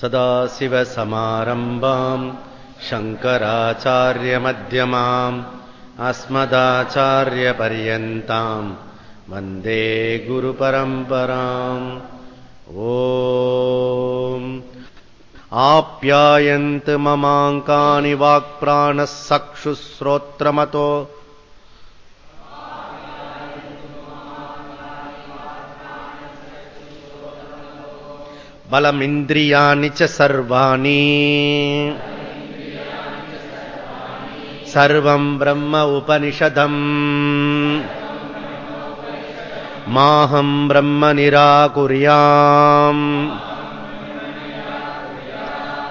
सदाशिवसमारम्भाम् शङ्कराचार्यमध्यमाम् अस्मदाचार्यपर्यन्ताम् वन्दे गुरुपरम्पराम् ॐ आप्यायन्त ममाङ्कानि वाक्प्राणः बलमिन्द्रियाणि బలమింద్రియాణి చ సర్వాణి. సర్వం బ్రహ్మ ఉపనిషదం. మాహం బ్రహ్మ నిరాకుర్యాం.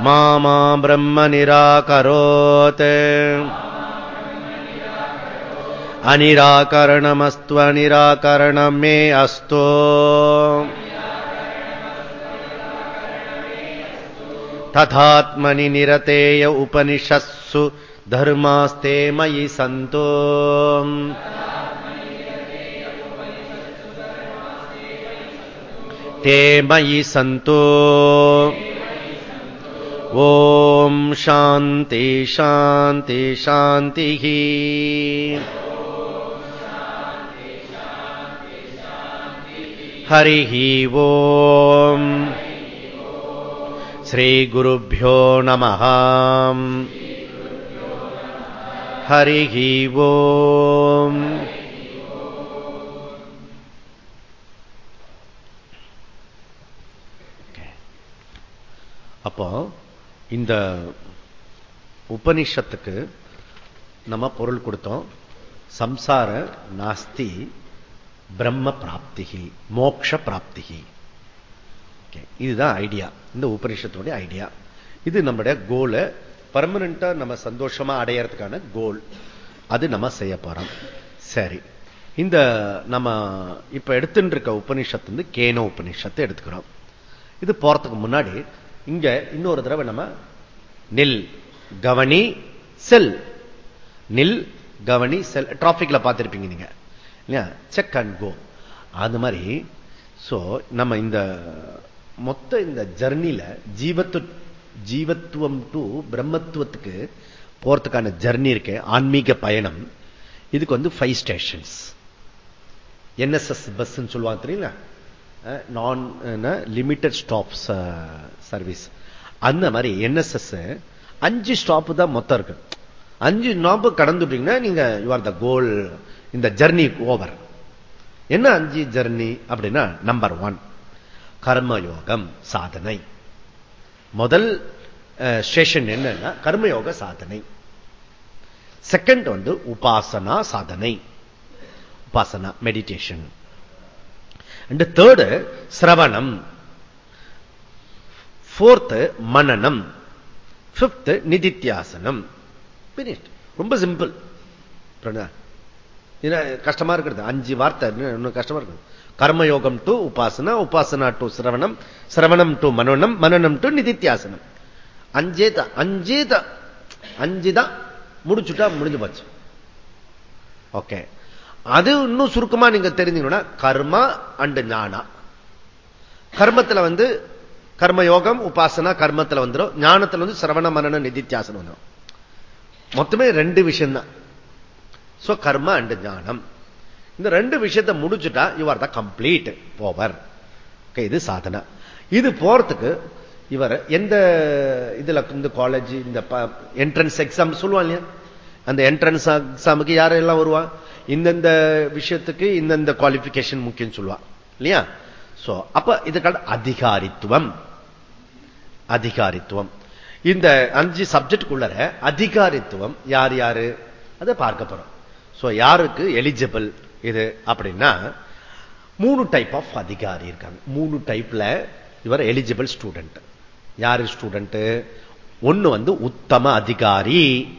మామా బ్రహ్మ నిరాకరోత్. అనిరాకరణమస్త్వ నిరాకరణం మే అస్తో. तथात्मनि निरतेय उपनिषत्सु धर्मास्ते मयि सन्तो ते मयि सन्तो ॐ शान्ति शान्ति शान्तिः हरिः ओम् श्रीगुरुभ्यो नमः हरिः ओम् அப்போ இந்த உபனிஷத்துக்கு நம்ம பொருள் கொடுத்தோம் சம்சார நாஸ்தி பிரம்ம பிராப்திகி மோக்ஷ பிராப்திகி இதுதான் ஐடியா இந்த உபனிஷத்துடைய ஐடியா இது நம்முடைய கோலை பர்மனண்டா நம்ம சந்தோஷமா அடையறதுக்கான கோல் அது நம்ம செய்ய போறோம். சரி. இந்த நம்ம இப்ப எடுத்துட்டு இருக்க உபனிஷத்து வந்து கேனோ உபனிஷத்தை எடுத்துக்கிறோம். இது போறதுக்கு முன்னாடி இங்க இன்னொரு தடவை நம்ம நில் கவனி செல். நில் கவனி செல். டிராபிக்ல பார்த்திருப்பீங்க நீங்க. இல்லையா? செக் அண்ட் கோ அது மாதிரி. சோ நம்ம இந்த மொத்த இந்த ஜர்னில ஜீவத்து ஜீவத்துவம் டு பிரம்மத்துவத்துக்கு போறதுக்கான ஜர்னி இருக்கு. ஆன்மீக பயணம். இதுக்கு வந்து ஃபைவ் ஸ்டேஷன்ஸ் என்எஸ்எஸ் பஸ் சொல்லுவாங்க தெரியல நான் லிமிட்டட் ஸ்டாப்ஸ் சர்வீஸ் அந்த மாதிரி என்எஸ்எஸ் அஞ்சு ஸ்டாப் தான் மொத்தம் இருக்கு. அஞ்சு ஸ்டாப் கடந்துட்டீங்கன்னா நீங்க யூ ஆர் த கோல் இந்த ஜர்னி ஓவர் என்ன அஞ்சு ஜர்னி அப்படின்னா நம்பர் ஒன் கர்மயோகம் சாதனை. முதல் ஸ்டேஷன் என்னன்னா கர்மயோக சாதனை. செகண்ட் வந்து உபாசனா சாதனை. உபாசனா மெடிடேஷன் அண்ட் தேர்டு சிரவணம். ஃபோர்த்து மனநம். பிப்த் நிதித்தியாசனம். ரொம்ப சிம்பிள் கஷ்டமா இருக்கிறது. அஞ்சு வார்த்தை இன்னும் கஷ்டமா இருக்குது. கர்மயோகம் டு உபாசனா உபாசனா டு சிரவணம் சிரவணம் டு மனநம் மனநம் டு நிதித்தியாசனம். அஞ்சே தான் அஞ்சே தான் அஞ்சு தான் முடிச்சுட்டா முடிஞ்சு போச்சு. ஓகே. அது இன்னும் சுருக்கமா நீங்க தெரிஞ்சீங்கன்னா கர்மா அண்டு ஞானா. கர்மத்துல வந்து கர்மயோகம் உபாசனா கர்மத்துல வந்துடும் ஞானத்துல வந்து சிரவண மனன நிதித்தியாசனம் வந்துடும் மொத்தமே ரெண்டு விஷயம் தான் சோ கர்ம அண்ட் ஞானம் இந்த ரெண்டு விஷயத்தை முடிச்சுட்டா இவர் தான் கம்ப்ளீட் போவர் இது சாதனை. இது போறதுக்கு இவர் எந்த இதுல இந்த காலேஜ் இந்த என்ட்ரன்ஸ் எக்ஸாம் சொல்லுவாங்க இல்லையா? அந்த என்ட்ரன்ஸ் எக்ஸாமுக்கு யாரெல்லாம் வருவா? இந்தந்த விஷயத்துக்கு இந்தந்த குவாலிபிகேஷன் முக்கியம் சொல்லுவா. இல்லையா? சோ அப்ப இதுக்கான அதிகாரித்துவம். அதிகாரித்துவம். இந்த அஞ்சு சப்ஜெக்டுக்குள்ள அதிகாரித்துவம் யார் யாரு? அதை பார்க்க போறோம். யாருக்கு எலிஜிபிள் இது அப்படின்னா மூணு டைப் ஆஃப் அதிகாரி இருக்காங்க. மூணு டைப்ல இவர் எலிஜிபிள் ஸ்டூடெண்ட் யாரு ஸ்டூடெண்ட் ஒன்னு வந்து உத்தம அதிகாரி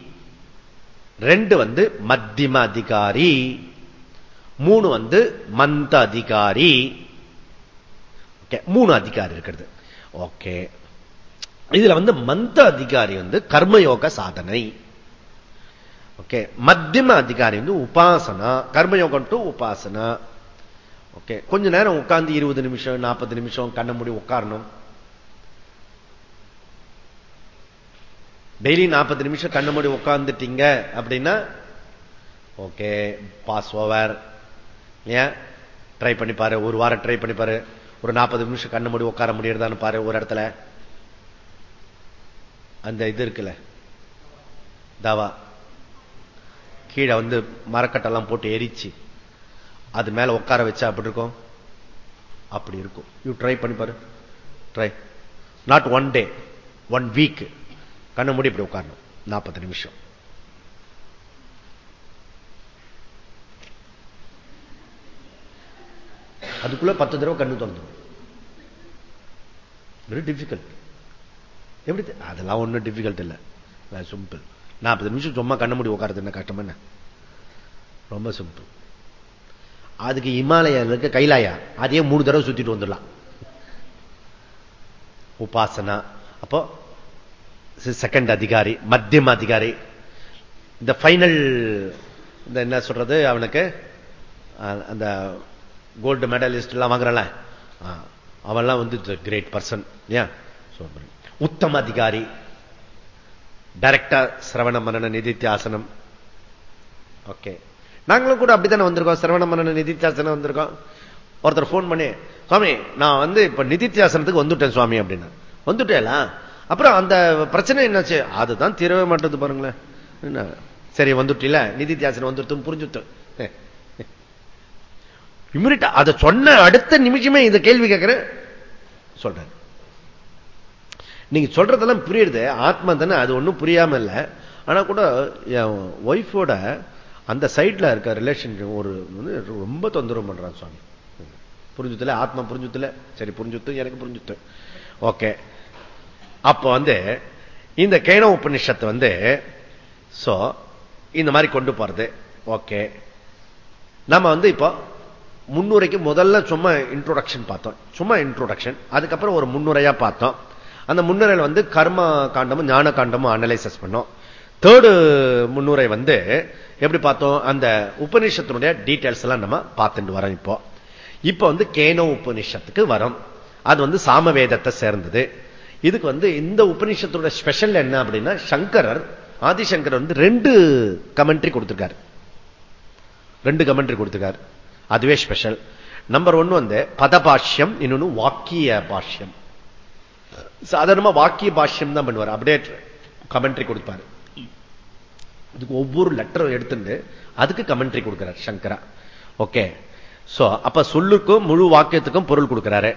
ரெண்டு வந்து மத்தியம அதிகாரி மூணு வந்து மந்த அதிகாரி. மூணு அதிகாரி இருக்கிறது. ஓகே இதுல வந்து மந்த அதிகாரி வந்து கர்மயோக சாதனை. ஓகே மத்தியம அதிகாரி வந்து உபாசனா கர்மயோகம் டு உபாசனா. ஓகே கொஞ்ச நேரம் உட்கார்ந்து இருபது நிமிஷம் நாற்பது நிமிஷம் கண்ண மூடி உட்காரணும். டெய்லி நாற்பது நிமிஷம் கண்ண மூடி உட்கார்ந்துட்டீங்க அப்படின்னா ஓகே பாஸ் ஓவர் ஏன் ட்ரை பண்ணி பாரு. ஒரு வாரம் ட்ரை பண்ணி பாரு. ஒரு நாற்பது நிமிஷம் கண்ண மூடி உட்கார முடியறதான்னு பாரு ஒரு இடத்துல. அந்த இது இருக்குல்ல. தவா. கீழே வந்து மரக்கட்டெல்லாம் போட்டு எரிச்சு அது மேல உட்கார வச்சா அப்படி இருக்கும்? அப்படி இருக்கும். யூ ட்ரை பண்ணி பாரு. Try not one day one week கண்ண மூடி இப்படி உட்காரணும். நாற்பது நிமிஷம். அதுக்குள்ள பத்து தடவை கண்ணு திறந்துடும் வெரி டிஃபிகல்ட் எப்படி அதெல்லாம் ஒன்றும் டிஃபிகல்ட் இல்லை. சிம்பிள் நாற்பது நிமிஷம் சும்மா கண்ண முடி உட்காரது என்ன கஷ்டம் என்ன? ரொம்ப சிம்பிள் அதுக்கு இமாலயா இருக்க கைலாயா. அதையே மூணு தடவை சுத்திட்டு வந்துடலாம். உபாசனா. அப்போ செகண்ட் அதிகாரி மத்தியம் அதிகாரி. இந்த ஃபைனல் இந்த என்ன சொல்றது அவனுக்கு அந்த கோல்டு மெடலிஸ்ட் எல்லாம் வாங்குறல அவன்லாம் வந்து கிரேட் பர்சன் ஏன் உத்தம அதிகாரி. டைரக்டா சிரவண மன்னன நிதித்தியாசனம் ஓகே நாங்களும் கூட அப்படித்தானே வந்திருக்கோம். சிரவண மன்னன நிதித்தியாசனம் வந்திருக்கோம். ஒருத்தர் போன் பண்ணி சுவாமி நான் வந்து இப்ப நிதித்தியாசனத்துக்கு வந்துட்டேன் சுவாமி அப்படின்னு வந்துட்டேலா? அப்புறம் அந்த பிரச்சனை என்னாச்சு? அதுதான் தீரவே மாட்டது பாருங்களேன். என்ன? சரி வந்துட்டில நிதித்தியாசனம் வந்துருத்துன்னு புரிஞ்சுட்டு. இமிரிட்டா அதை சொன்ன அடுத்த நிமிஷமே இந்த கேள்வி கேட்கிறேன். சொல்றேன் நீங்க சொல்றதெல்லாம் புரியுது. ஆத்மா தானே அது ஒன்றும் புரியாம இல்லை. ஆனா கூட என் ஒய்ஃபோட அந்த சைட்ல இருக்க ரிலேஷன் ஒரு ரொம்ப தொந்தரவு பண்றான் சுவாமி. புரிஞ்சுத்துல ஆத்மா புரிஞ்சுத்துல சரி புரிஞ்சுத்து எனக்கு புரிஞ்சுத்து ஓகே. அப்ப வந்து இந்த கேன உபநிஷத்து வந்து சோ இந்த மாதிரி கொண்டு போறது. ஓகே. நம்ம வந்து இப்போ முன்னுரைக்கு முதல்ல சும்மா இன்ட்ரோடக்ஷன் பார்த்தோம். சும்மா இன்ட்ரோடக்ஷன் அதுக்கப்புறம் ஒரு முன்னுரையா பார்த்தோம். அந்த முன்னுரையில் வந்து கர்ம காண்டமும் ஞான காண்டமும் அனலைசஸ் பண்ணோம். தேர்டு முன்னுரை வந்து எப்படி பார்த்தோம்? அந்த உபநிஷத்தினுடைய டீட்டெயில்ஸ் எல்லாம் நம்ம பார்த்துட்டு வரோம் இப்போ. இப்போ வந்து கேனோ உபநிஷத்துக்கு வரோம். அது வந்து சாமவேதத்தை சேர்ந்தது. இதுக்கு வந்து இந்த உபநிஷத்தோட ஸ்பெஷல் என்ன அப்படின்னா சங்கரர் ஆதிசங்கர் வந்து ரெண்டு கமெண்ட்ரி கொடுத்திருக்காரு. ரெண்டு கமெண்ட்ரி கொடுத்திருக்காரு. அதுவே ஸ்பெஷல் நம்பர் ஒன் வந்து பதபாஷ்யம் இன்னொன்னு வாக்கிய பாஷ்யம். சாதாரணமா வாக்கிய பாஷ்யம் தான் பண்ணுவார். அப்படியே கமெண்ட்ரி கொடுப்பாரு. இதுக்கு ஒவ்வொரு லெட்டரும் எடுத்துட்டு அதுக்கு கமெண்ட்ரி கொடுக்கிறார் சங்கரா. ஓகே சோ அப்ப சொல்லுக்கும் முழு வாக்கியத்துக்கும் பொருள் கொடுக்கிறாரு.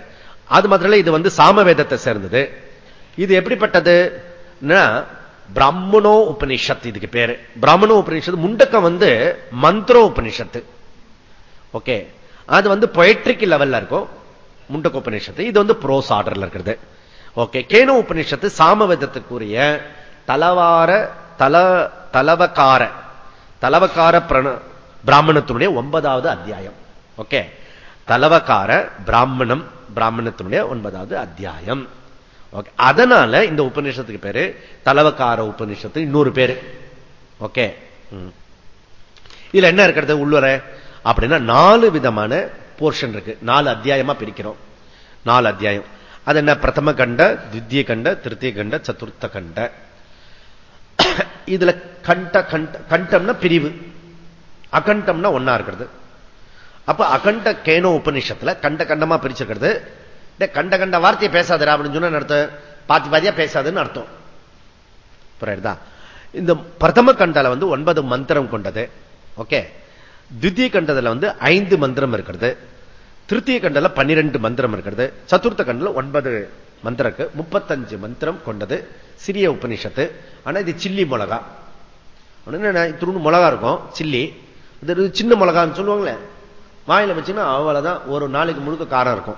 அது மாத்திரம் இது வந்து சாமவேதத்தை சேர்ந்தது. இது எப்படிப்பட்டது? பிராமணோ உபனிஷத் இதுக்கு பேரு. பிராமணோ உபனிஷத் முண்டக்கம் வந்து மந்திரோ உபனிஷத்து ஓகே அது வந்து பொயட்ரிக் லெவல்ல இருக்கும். முண்டக்க உபநிஷத்து இது வந்து ப்ரோஸ் ஆர்டர்ல இருக்கிறது. ஓகே கேனோ உபநிஷத்து சாமவேதத்துக்குரிய தலவார தல தலவக்கார தலவக்கார பிராமணத்தினுடைய ஒன்பதாவது அத்தியாயம். ஓகே தலவக்கார பிராமணம் பிராமணத்தினுடைய ஒன்பதாவது அத்தியாயம். ஓகே அதனால இந்த உபநிஷத்துக்கு பேரு தலவக்கார உபநிஷத்து இன்னொரு பேரு. ஓகே இதுல என்ன இருக்கிறது உள்ளுர அப்படின்னா நாலு விதமான போர்ஷன் இருக்கு. நாலு அத்தியாயமா பிரிக்கிறோம். நாலு அத்தியாயம். அது என்ன பிரதம கண்ட தித்திய கண்ட திருத்திய கண்ட சதுர்த்த கண்ட இதுல கண்ட கண்ட கண்டம்னா பிரிவு அகண்டம்னா ஒன்னா இருக்கிறது அப்ப அகண்ட கேனோ உபநிஷத்துல கண்ட கண்டமா பிரிச்சிருக்கிறது கண்ட கண்ட வார்த்தையை பேசாதரா அப்படின்னு சொன்ன அர்த்தம் பாத்தி பாத்தியா பேசாதுன்னு அர்த்தம் புரியுதா இந்த பிரதம கண்டால வந்து ஒன்பது மந்திரம் கொண்டது ஓகே தித்திய கண்டதுல வந்து ஐந்து மந்திரம் இருக்கிறது திருத்திய கண்டல பன்னிரெண்டு மந்திரம் இருக்கிறது. சதுர்த்த கண்டல ஒன்பது மந்திரக்கு முப்பத்தஞ்சு மந்திரம் கொண்டது. சிறிய உபநிஷத்து. ஆனா இது சில்லி மிளகா. திருண்டு மிளகா இருக்கும் சில்லி. இது சின்ன மிளகான்னு சொல்லுவாங்களே. வாயில வச்சுன்னா அவ்வளவுதான். ஒரு நாளைக்கு முழுக்க காரம் இருக்கும்.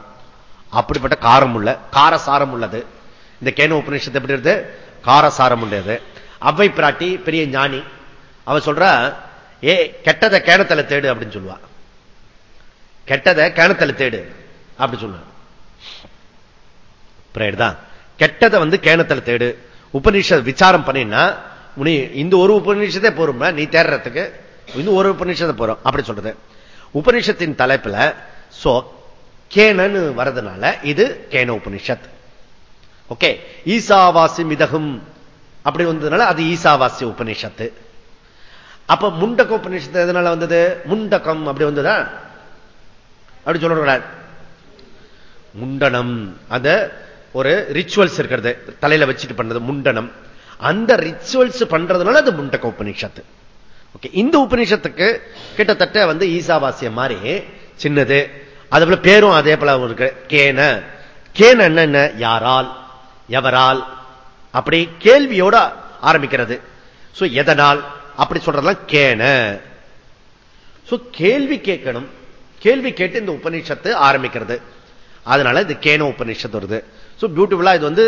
அப்படிப்பட்ட காரம் உள்ள காரசாரம் உள்ளது. இந்த கேன உபநிஷத்து எப்படி இருக்கு? காரசாரம் உள்ளது அவ்வை பிராட்டி பெரிய ஞானி. அவ சொல்ற ஏ கெட்டதை கேணத்துல தேடு அப்படின்னு சொல்லுவா. கெட்டதை கேணத்துல தேடு. அப்படி சொன்னார். தான். கெட்டதை வந்து கேணத்துல தேடு. உபநிஷ விசாரம் பண்ணினா உனி இந்த ஒரு உபநிஷத்தை போறோம் நீ தேடுறதுக்கு இந்த ஒரு உபநிஷத்தை போறோம். அப்படி சொல்றது. உபநிஷத்தின் தலைப்புல சோ கேனன்னு வர்றதுனால இது கேன உபனிஷத் ஓகே. ஈசாவாசி மிதகும். அப்படி வந்ததுனால அது ஈசாவாசி உபனிஷத்து அப்ப முண்டக உபநிஷத்து எதனால வந்தது? முண்டகம் அப்படி வந்ததா? அப்படி சொல்லக்கூடாது. முண்டனம் அந்த ஒரு ரிச்சுவல்ஸ் இருக்கிறது. தலையில வச்சுட்டு பண்றது முண்டனம். அந்த ரிச்சுவல்ஸ் பண்றதுனால அது முண்டக்க உபநிஷத்து. ஓகே இந்த உபநிஷத்துக்கு கிட்டத்தட்ட வந்து ஈசாவாசியம் மாதிரி சின்னது. அதே போல பேரும் அதே போல இருக்கு. கேன. கேன என்ன யாரால் எவரால்? அப்படி கேள்வியோட ஆரம்பிக்கிறது. எதனால்? அப்படி சொல்றதெல்லாம் கேன. கேள்வி கேட்கணும். கேள்வி கேட்டு இந்த உபநிஷத்து ஆரம்பிக்கிறது. அதனால இது கேன உபநிஷத்து வருது. ஸோ பியூட்டிஃபுல்லா இது வந்து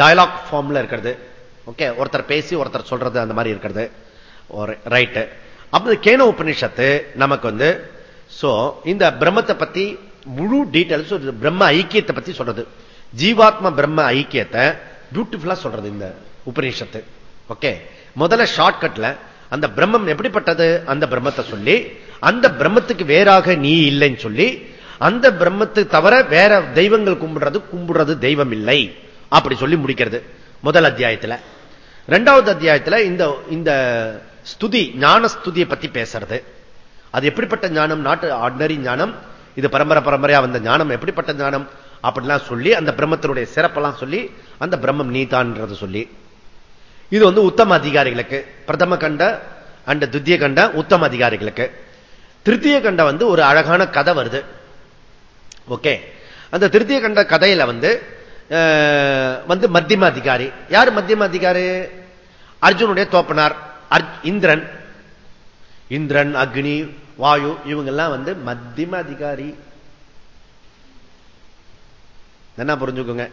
டயலாக் ஃபார்ம்ல இருக்கிறது. ஓகே ஒருத்தர் பேசி ஒருத்தர் சொல்றது அந்த மாதிரி இருக்கிறது. ரைட்டு அப்படி கேன உபநிஷத்து நமக்கு வந்து சோ இந்த பிரம்மத்தை பத்தி முழு டீட்டெயில்ஸ் பிரம்ம ஐக்கியத்தை பத்தி சொல்றது. ஜீவாத்ம பிரம்ம ஐக்கியத்தை பியூட்டிஃபுல்லா சொல்றது இந்த உபநிஷத்து. ஓகே முதல்ல ஷார்ட்கட்ல அந்த பிரம்மம் எப்படிப்பட்டது? அந்த பிரம்மத்தை சொல்லி அந்த பிரம்மத்துக்கு வேறாக நீ இல்லைன்னு சொல்லி அந்த பிரம்மத்தை தவிர வேற தெய்வங்கள் கும்பிடுறது கும்பிடுறது தெய்வம் இல்லை அப்படி சொல்லி முடிக்கிறது. முதல் அத்தியாயத்தில். இரண்டாவது அத்தியாயத்தில் இந்த இந்த ஸ்துதி ஞான ஸ்துதியை பத்தி பேசுறது. அது எப்படிப்பட்ட ஞானம்? நாட்டு ஆர்டினரி ஞானம். இது பரம்பரை பரம்பரையா வந்த ஞானம். எப்படிப்பட்ட ஞானம்? அப்படிலாம் சொல்லி அந்த பிரம்மத்தினுடைய சிறப்பெல்லாம் சொல்லி அந்த பிரம்மம் நீதான்றது சொல்லி. இது வந்து உத்தம அதிகாரிகளுக்கு பிரதம கண்ட அண்ட் துத்திய கண்ட உத்தம அதிகாரிகளுக்கு. திருத்திய கண்ட வந்து ஒரு அழகான கதை வருது. ஓகே. அந்த திருத்திய கண்ட கதையில வந்து வந்து மத்தியம அதிகாரி. யார் மத்தியம அதிகாரி? அர்ஜுனுடைய தோப்பனார் இந்திரன். இந்திரன் அக்னி வாயு இவங்கெல்லாம் வந்து மத்தியம அதிகாரி. என்ன புரிஞ்சுக்கோங்க.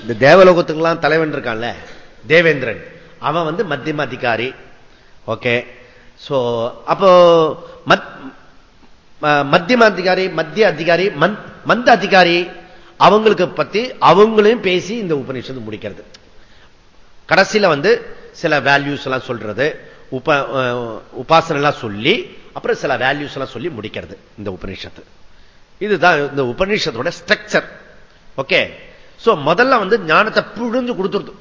இந்த தேவலோகத்துக்கெல்லாம் தலைவன் இருக்கான்ல தேவேந்திரன். அவன் வந்து மத்தியம அதிகாரி. ஓகே. சோ அப்போ மத்தியம அதிகாரி மத்திய அதிகாரி மந்த அதிகாரி அவங்களுக்கு பத்தி அவங்களையும் பேசி இந்த உபநிஷத்து முடிக்கிறது. கடைசியில வந்து சில வேல்யூஸ் எல்லாம் சொல்றது உப உபாசனை எல்லாம் சொல்லி அப்புறம் சில வேல்யூஸ் எல்லாம் சொல்லி முடிக்கிறது இந்த உபநிஷத்து. இதுதான் இந்த உபநிஷத்தோட ஸ்ட்ரக்சர் ஓகே சோ முதல்ல வந்து ஞானத்தை புழிஞ்சு கொடுத்துருது.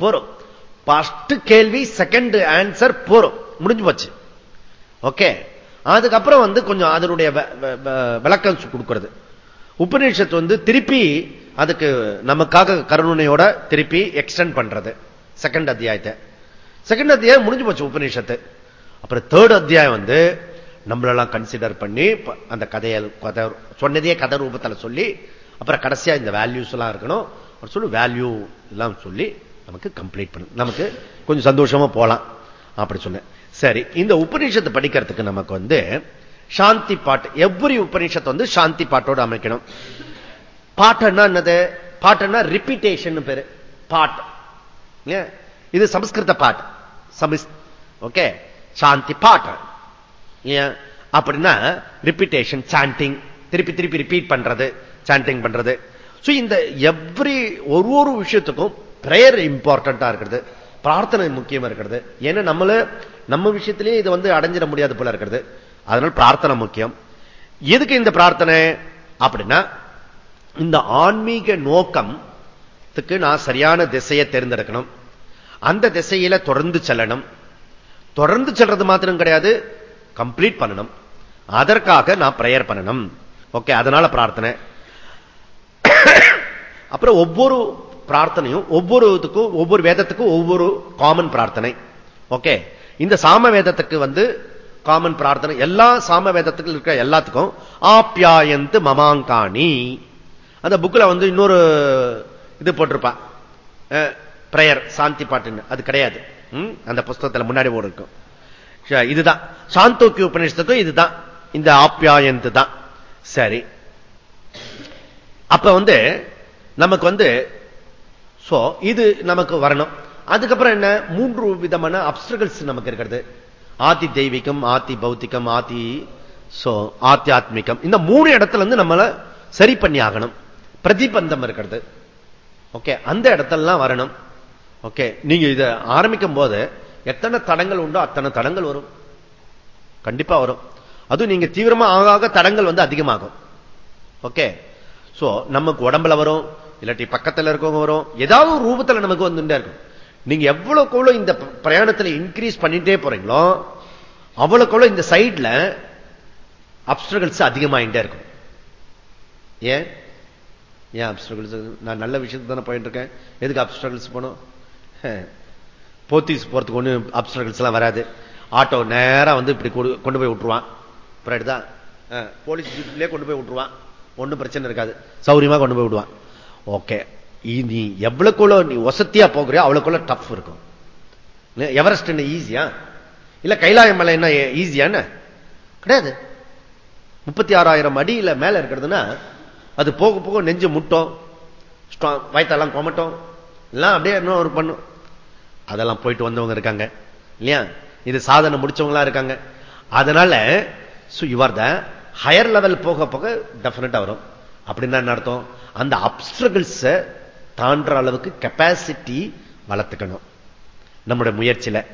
போறோம். ஃபர்ஸ்ட் கேள்வி செகண்ட் ஆன்சர் போறோம். முடிஞ்சு போச்சு ஓகே அதுக்கப்புறம் வந்து கொஞ்சம் அதனுடைய விளக்கம் கொடுக்கிறது. உபநிஷத்து வந்து திருப்பி அதுக்கு நமக்காக கருணையோட திருப்பி எக்ஸ்டெண்ட் பண்றது. செகண்ட் அத்தியாயத்தை. செகண்ட் அத்தியாயம் முடிஞ்சு போச்சு உபநிஷத்து. அப்புறம் தேர்ட் அத்தியாயம் வந்து நம்மளெல்லாம் கன்சிடர் பண்ணி அந்த கதையை கதை சொன்னதே கதை ரூபத்தில் சொல்லி அப்புறம் கடைசியா இந்த வேல்யூஸ் எல்லாம் இருக்கணும். சொல்லி வேல்யூ எல்லாம் சொல்லி நமக்கு கம்ப்ளீட் பண்ணு நமக்கு கொஞ்சம் சந்தோஷமா போலாம். அப்படி சொன்னேன். சரி இந்த உபநிஷத்தை படிக்கிறதுக்கு நமக்கு வந்து சாந்தி பாட்டு எவ்ரி உபநிஷத்தை வந்து சாந்தி பாட்டோடு அமைக்கணும். பாட்டுன்னா என்னது? பாட்டுன்னா ரிப்பீட்டேஷன் பேரு. பாட் இது சமஸ்கிருத பாட் சமிஸ் ஓகே? சாந்தி பாட்டு. அப்படின்னா ரிப்பீட்டேஷன் சாண்டிங் திருப்பி திருப்பி ரிப்பீட் பண்றது சாண்டிங் பண்றது. இந்த எவ்ரி ஒரு ஒரு விஷயத்துக்கும் பிரேயர் இம்பார்ட்டண்டா இருக்கிறது. பிரார்த்தனை முக்கியமா இருக்கிறது. ஏன்னா நம்மள நம்ம விஷயத்திலேயே இது வந்து அடைஞ்சிட முடியாது போல இருக்கிறது. அதனால பிரார்த்தனை முக்கியம். எதுக்கு இந்த பிரார்த்தனை? அப்படின்னா இந்த ஆன்மீக நோக்கத்துக்கு நான் சரியான திசையை தேர்ந்தெடுக்கணும். அந்த திசையில தொடர்ந்து செல்லணும். தொடர்ந்து செல்றது மாத்திரம் கிடையாது கம்ப்ளீட் பண்ணணும். அதற்காக நான் பிரேயர் பண்ணணும். ஓகே அதனால பிரார்த்தனை. அப்புறம் ஒவ்வொரு பிரார்த்தனையும் ஒவ்வொரு இதுக்கும் ஒவ்வொரு வேதத்துக்கும் ஒவ்வொரு காமன் பிரார்த்தனை. ஓகே இந்த சாம வேதத்துக்கு வந்து காமன் பிரார்த்தனை எல்லா சாம வேதத்துக்கு இருக்கிற எல்லாத்துக்கும் ஆப்யாயந்து மமாங்காணி. அந்த புக்கில் வந்து இன்னொரு இது போட்டிருப்பான். பிரேயர் சாந்தி பாட்டுன்னு. அது கிடையாது. அந்த புஸ்தகத்தில் முன்னாடி போடு இருக்கும். இதுதான். சாந்தோக்கி உபநிஷத்துக்கும் இதுதான். இந்த ஆப்யாயந்து தான். சரி. அப்ப வந்து நமக்கு வந்து சோ இது நமக்கு வரணும். அதுக்கப்புறம் என்ன? மூன்று விதமான அப்சகல்ஸ் நமக்கு இருக்கிறது. ஆதி தெய்வீகம் ஆதி பௌத்திகம் ஆதி ஆத்தியாத்மிகம் இந்த மூணு இடத்துல இருந்து நம்மளை சரி பண்ணி ஆகணும். பிரதிபந்தம் இருக்கிறது. ஓகே அந்த இடத்துலலாம் வரணும். ஓகே நீங்க இதை ஆரம்பிக்கும் போது எத்தனை தடங்கள் உண்டோ அத்தனை தடங்கள் வரும். கண்டிப்பா வரும். அதுவும் நீங்க தீவிரமா ஆக ஆக தடங்கள் வந்து அதிகமாகும். ஓகே சோ நமக்கு உடம்புல வரும் இல்லாட்டி பக்கத்தில் இருக்கவங்க வரும் ஏதாவது ஒரு ரூபத்தில் நமக்கு வந்துட்டே இருக்கும். நீங்க எவ்வளவுக்கு எவ்வளவு இந்த பிரயாணத்துல இன்க்ரீஸ் பண்ணிட்டே போறீங்களோ அவ்வளவுக்கு எவ்வளவு இந்த சைட்ல அப்டகல்ஸ் அதிகமாயிட்டே இருக்கும். ஏன்? ஏன் அப்டகல்ஸ் நான் நல்ல விஷயத்துக்கு தானே போயிட்டு இருக்கேன் எதுக்கு அப்டகல்ஸ் போனோம் போத்தீஸ் போறதுக்கு ஒண்ணு அப்டகல்ஸ் எல்லாம் வராது. ஆட்டோ நேரம் வந்து இப்படி கொண்டு போய் விட்டுருவான். தான் போலீஸ் ஜீப்லேயே கொண்டு போய் விட்டுருவான். ஒன்றும் பிரச்சனை இருக்காது. சௌரியமா கொண்டு போய் விடுவான். ஓகே. நீ எவ்வளவுக்குள்ள நீ வசத்தியா போகிறியோ அவ்வளவுக்குள்ள டஃப் இருக்கும். எவரெஸ்ட் என்ன ஈஸியா இல்ல கைலாய மலை என்ன ஈஸியான கிடையாது. முப்பத்தி ஆறாயிரம் அடியில மேல இருக்கிறதுனா அது போக போக நெஞ்சு முட்டும் வயத்தெல்லாம் கொமட்டும் எல்லாம் அப்படியே இன்னும் ஒரு பண்ணும் அதெல்லாம் போயிட்டு வந்தவங்க இருக்காங்க இல்லையா? இது சாதனை முடிச்சவங்களா இருக்காங்க. அதனால இவர் த ஹையர் லெவல் போக போக டெபினட்டா வரும். அப்படின்னா என்ன அர்த்தம்? அந்த அப்டிரகிள்ஸ் தாண்டுற அளவுக்கு கெப்பாசிட்டி வளர்த்துக்கணும். நம்முடைய முயற்சியில.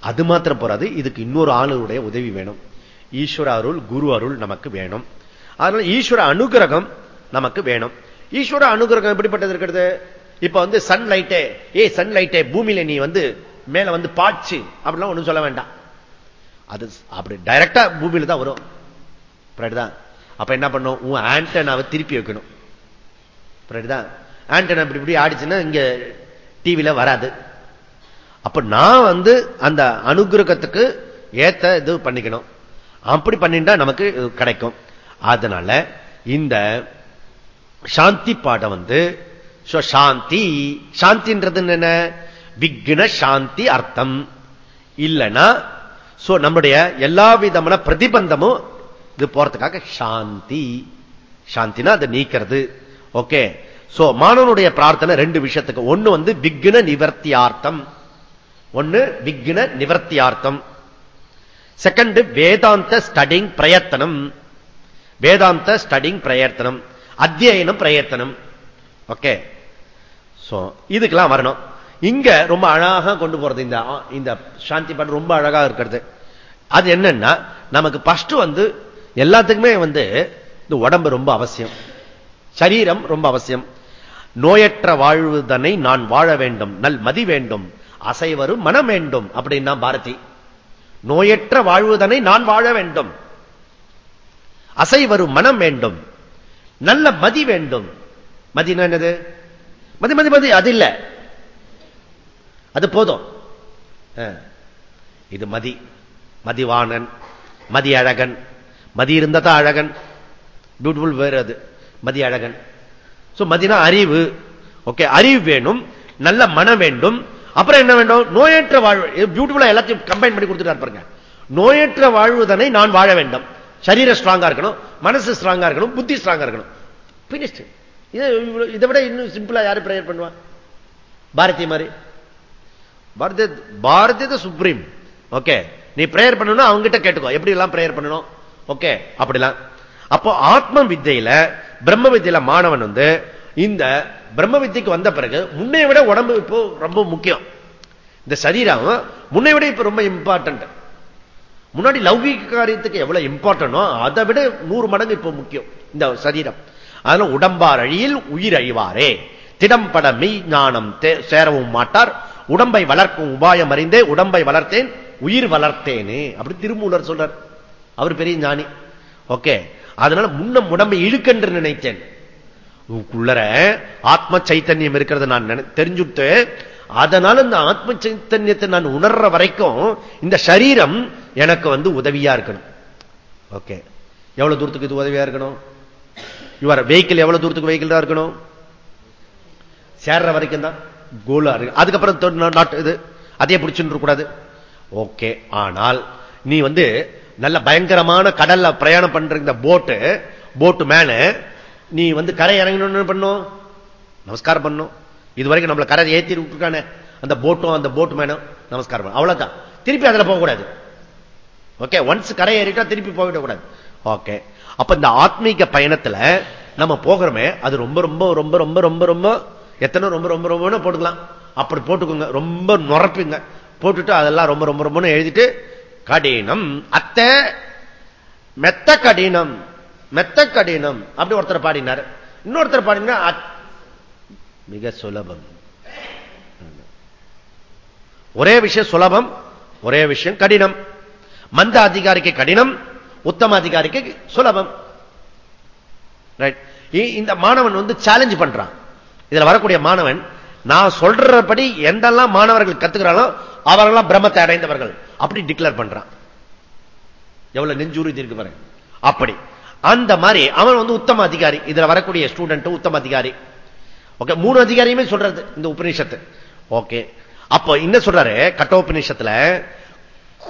அது மாத்திரம் போறாது இதுக்கு இன்னொரு ஆளுடைய உதவி வேணும். ஈஸ்வர அருள் குரு அருள் நமக்கு வேணும். அதனால ஈஸ்வர அனுகிரகம் நமக்கு வேணும். ஈஸ்வர அனுகிரகம் எப்படிப்பட்டது இருக்கிறது? இப்ப வந்து சன்லைட்டே ஏ சன்லைட்டே பூமியில நீ வந்து மேல வந்து பாய்ச்சு அப்படிலாம் ஒண்ணும் சொல்ல வேண்டாம். அது அப்படி டைரக்டா பூமியில தான் வரும். தான் அப்ப என்ன பண்ணும்? உன் ஆண்டனாவை திருப்பி வைக்கணும். தான் ஆண்டனா இப்படி இப்படி ஆடிச்சுன்னா இங்க டிவியில வராது. அப்ப நான் வந்து அந்த அனுகிரகத்துக்கு ஏத்த இது பண்ணிக்கணும். அப்படி பண்ணிட்டா நமக்கு கிடைக்கும். அதனால இந்த சாந்தி பாடம் வந்து சாந்தி சாந்தின்றது என்ன விக்ன சாந்தி அர்த்தம். இல்லைன்னா நம்முடைய எல்லா விதமான பிரதிபந்தமும் இது போறதுக்காக சாந்தி. சாந்தினா அதை நீக்கிறது. ஓகே. சோ மாணவனுடைய பிரார்த்தனை ரெண்டு விஷயத்துக்கு. ஒண்ணு வந்து விக்ன நிவர்த்தியார்த்தம். ஒண்ணு விக்ன நிவர்த்தியார்த்தம். செகண்ட் வேதாந்த ஸ்டடிங் பிரயத்தனம். வேதாந்த ஸ்டடிங் பிரயத்தனம். அத்தியனம் பிரயத்தனம். ஓகே இதுக்கெல்லாம் வரணும். இங்க ரொம்ப அழகாக கொண்டு போறது இந்த இந்த சாந்தி பாட்டு ரொம்ப அழகா இருக்கிறது. அது என்னன்னா நமக்கு ஃபஸ்ட் வந்து எல்லாத்துக்குமே வந்து இந்த உடம்பு ரொம்ப அவசியம். சரீரம் ரொம்ப அவசியம். நோயற்ற வாழ்வுதனை நான் வாழ வேண்டும் நல் மதி வேண்டும் அசைவரும் மனம் வேண்டும் அப்படின்னா பாரதி. நோயற்ற வாழ்வுதனை நான் வாழ வேண்டும் அசைவரும் மனம் வேண்டும் நல்ல மதி வேண்டும். மதினா என்னது? மதி மதி மதி அது இல்ல. அது போதும். இது மதி. மதிவாணன் மதி அழகன் மதி இருந்ததா அழகன். பியூட்டிஃபுல் வேறு அது. மதி அழகன் மதினா அறிவு. ஓகே அறிவு வேணும் நல்ல மனம் வேண்டும். அப்புறம் என்ன வேண்டும்? நோயற்ற வாழ்வு. பியூட்டிஃபுல்லா எல்லாத்தையும் கம்பைன் பண்ணி கொடுத்துட்டு பாருங்க. நோயற்ற வாழ்வுதனை நான் வாழ வேண்டும். சரீரம் ஸ்ட்ராங்கா இருக்கணும் மனசு ஸ்ட்ராங்கா இருக்கணும் புத்தி ஸ்ட்ராங்கா இருக்கணும். பினிஷ்ட் இதை விட இன்னும் சிம்பிளா யாரு பிரேயர் பண்ணுவா? பாரதி மாதிரி. பாரதிய பாரதிய சுப்ரீம் ஓகே நீ பிரேயர் பண்ணணும் அவங்க கிட்ட கேட்டுக்கோ. எப்படி எல்லாம் பிரேயர் பண்ணணும்? ஓகே அப்படிலாம். அப்போ ஆத்ம வித்தையில பிரம்ம வித்தியில மாணவன் வந்து இந்த பிரம்ம வித்திக்கு வந்த பிறகு முன்னைய விட உடம்பு இப்போ ரொம்ப முக்கியம். இந்த சரீரம் முன்னை விட இப்ப ரொம்ப இம்பார்ட்டன்ட் முன்னாடி லௌகிக காரியத்துக்கு எவ்வளவு இம்பார்ட்டனோ அதை விட நூறு மடங்கு இப்போ முக்கியம் இந்த சரீரம். அதனால உடம்பார் அழியில் உயிர் அழிவாரே. திடம்பட மெய் ஞானம் சேரவும் மாட்டார். உடம்பை வளர்க்கும் உபாயம் அறிந்தே உடம்பை வளர்த்தேன் உயிர் வளர்த்தேனே. அப்படி திருமூலர் சொல்றார். அவர் பெரிய ஞானி. ஓகே. அதனால முன்ன உடம்பை இழுக்கென்று நினைத்தேன். உள்ளர ஆத்ம சைத்தன்யம் இருக்கிறத நான் தெரிஞ்சுட்டு அதனால இந்த ஆத்ம சைத்தன்யத்தை நான் உணர்ற வரைக்கும் இந்த சரீரம் எனக்கு வந்து உதவியா இருக்கணும். ஓகே. எவ்வளவு தூரத்துக்கு இது உதவியா இருக்கணும்? இவர் வெஹிக்கிள் எவ்வளவு தூரத்துக்கு வெஹிக்கிள் தான் இருக்கணும்? சேர்ற வரைக்கும் தான் கோலா இருக்கு. அதுக்கப்புறம் இது அதே பிடிச்சுட்டு கூடாது ஓகே. ஆனால் நீ வந்து நல்ல பயங்கரமான கடல்ல பிரயாணம் பண்ற இந்த போட்டு போட்டு மேல நீ வந்து கரை இறங்கணும்னு பண்ணும் நமஸ்காரம் பண்ணும் இது வரைக்கும் நம்மள கரை ஏத்தி விட்டுருக்கானே. அந்த போட்டும் அந்த போட்டு மேனும் நமஸ்காரம் அவ்வளவுதான். திருப்பி அதுல போகக்கூடாது. ஓகே ஒன்ஸ் கரை ஏறிட்டா திருப்பி போயிடக்கூடாது. ஓகே அப்ப இந்த ஆத்மீக பயணத்துல நம்ம போகிறோமே அது ரொம்ப ரொம்ப ரொம்ப ரொம்ப ரொம்ப ரொம்ப எத்தனை ரொம்ப ரொம்ப ரொம்ப போட்டுக்கலாம். அப்படி போட்டுக்கோங்க. ரொம்ப நுறப்புங்க போட்டுட்டு அதெல்லாம் ரொம்ப ரொம்ப ரொம்ப எழுதிட்டு கடினம். அத்தை மெத்த கடினம். மெத்த கடினம். அப்படி ஒருத்தர் பாடினார். இன்னொருத்தர் பாடினா மிக சுலபம். ஒரே விஷயம் சுலபம் ஒரே விஷயம் கடினம். மந்த அதிகாரிக்கு கடினம் உத்தம அதிகாரிக்கு சுலபம். ரைட் இந்த மாணவன் வந்து சேலஞ்ச் பண்றான். இதுல வரக்கூடிய மாணவன் நான் சொல்றபடி எந்தெல்லாம் மாணவர்கள் கத்துக்கிறாளோ அவர்கள்லாம் பிரம்மத்தை அடைந்தவர்கள். அப்படி டிக்ளேர் பண்றான். எவ்வளவு நெஞ்சுறுதி இருக்கு பாருங்க. அப்படி. அந்த மாதிரி அவன் வந்து உத்தம அதிகாரி. இதுல வரக்கூடிய ஸ்டூடெண்ட் உத்தம அதிகாரி. ஓகே மூணு அதிகாரியுமே சொல்றது இந்த உபநிஷத்து. ஓகே அப்ப என்ன சொல்றாரு? கட்டோபநிஷத்துல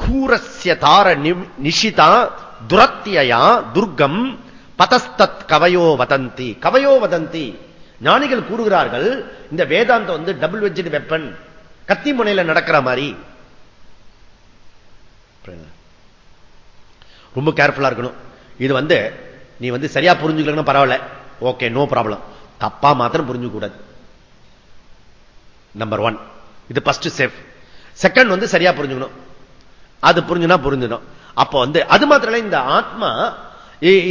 கூரஸ்ய தார நிஷிதா துரத்தியா துர்க்கம் பதஸ்தத் கவையோ வதந்தி. கவையோ வதந்தி. ஞானிகள் கூறுகிறார்கள் இந்த வேதாந்தம் வந்து டபுள் வெஜ்டு வெப்பன் கத்தி முனையில நடக்கிற மாதிரி. ரொம்ப கேர்ஃபுல்லா இருக்கணும். இது வந்து நீ வந்து சரியா புரிஞ்சுக்கலன்னா பரவாயில்ல. ஓகே நோ ப்ராப்ளம் தப்பா மாத்திரம் புரிஞ்சுக்கூடாது நம்பர் ஒன் இது பஸ்ட் சேஃப் செகண்ட் வந்து சரியா புரிஞ்சுக்கணும். அது புரிஞ்சுனா புரிஞ்சிடும். அப்ப வந்து அது மாத்திரம் இந்த ஆத்மா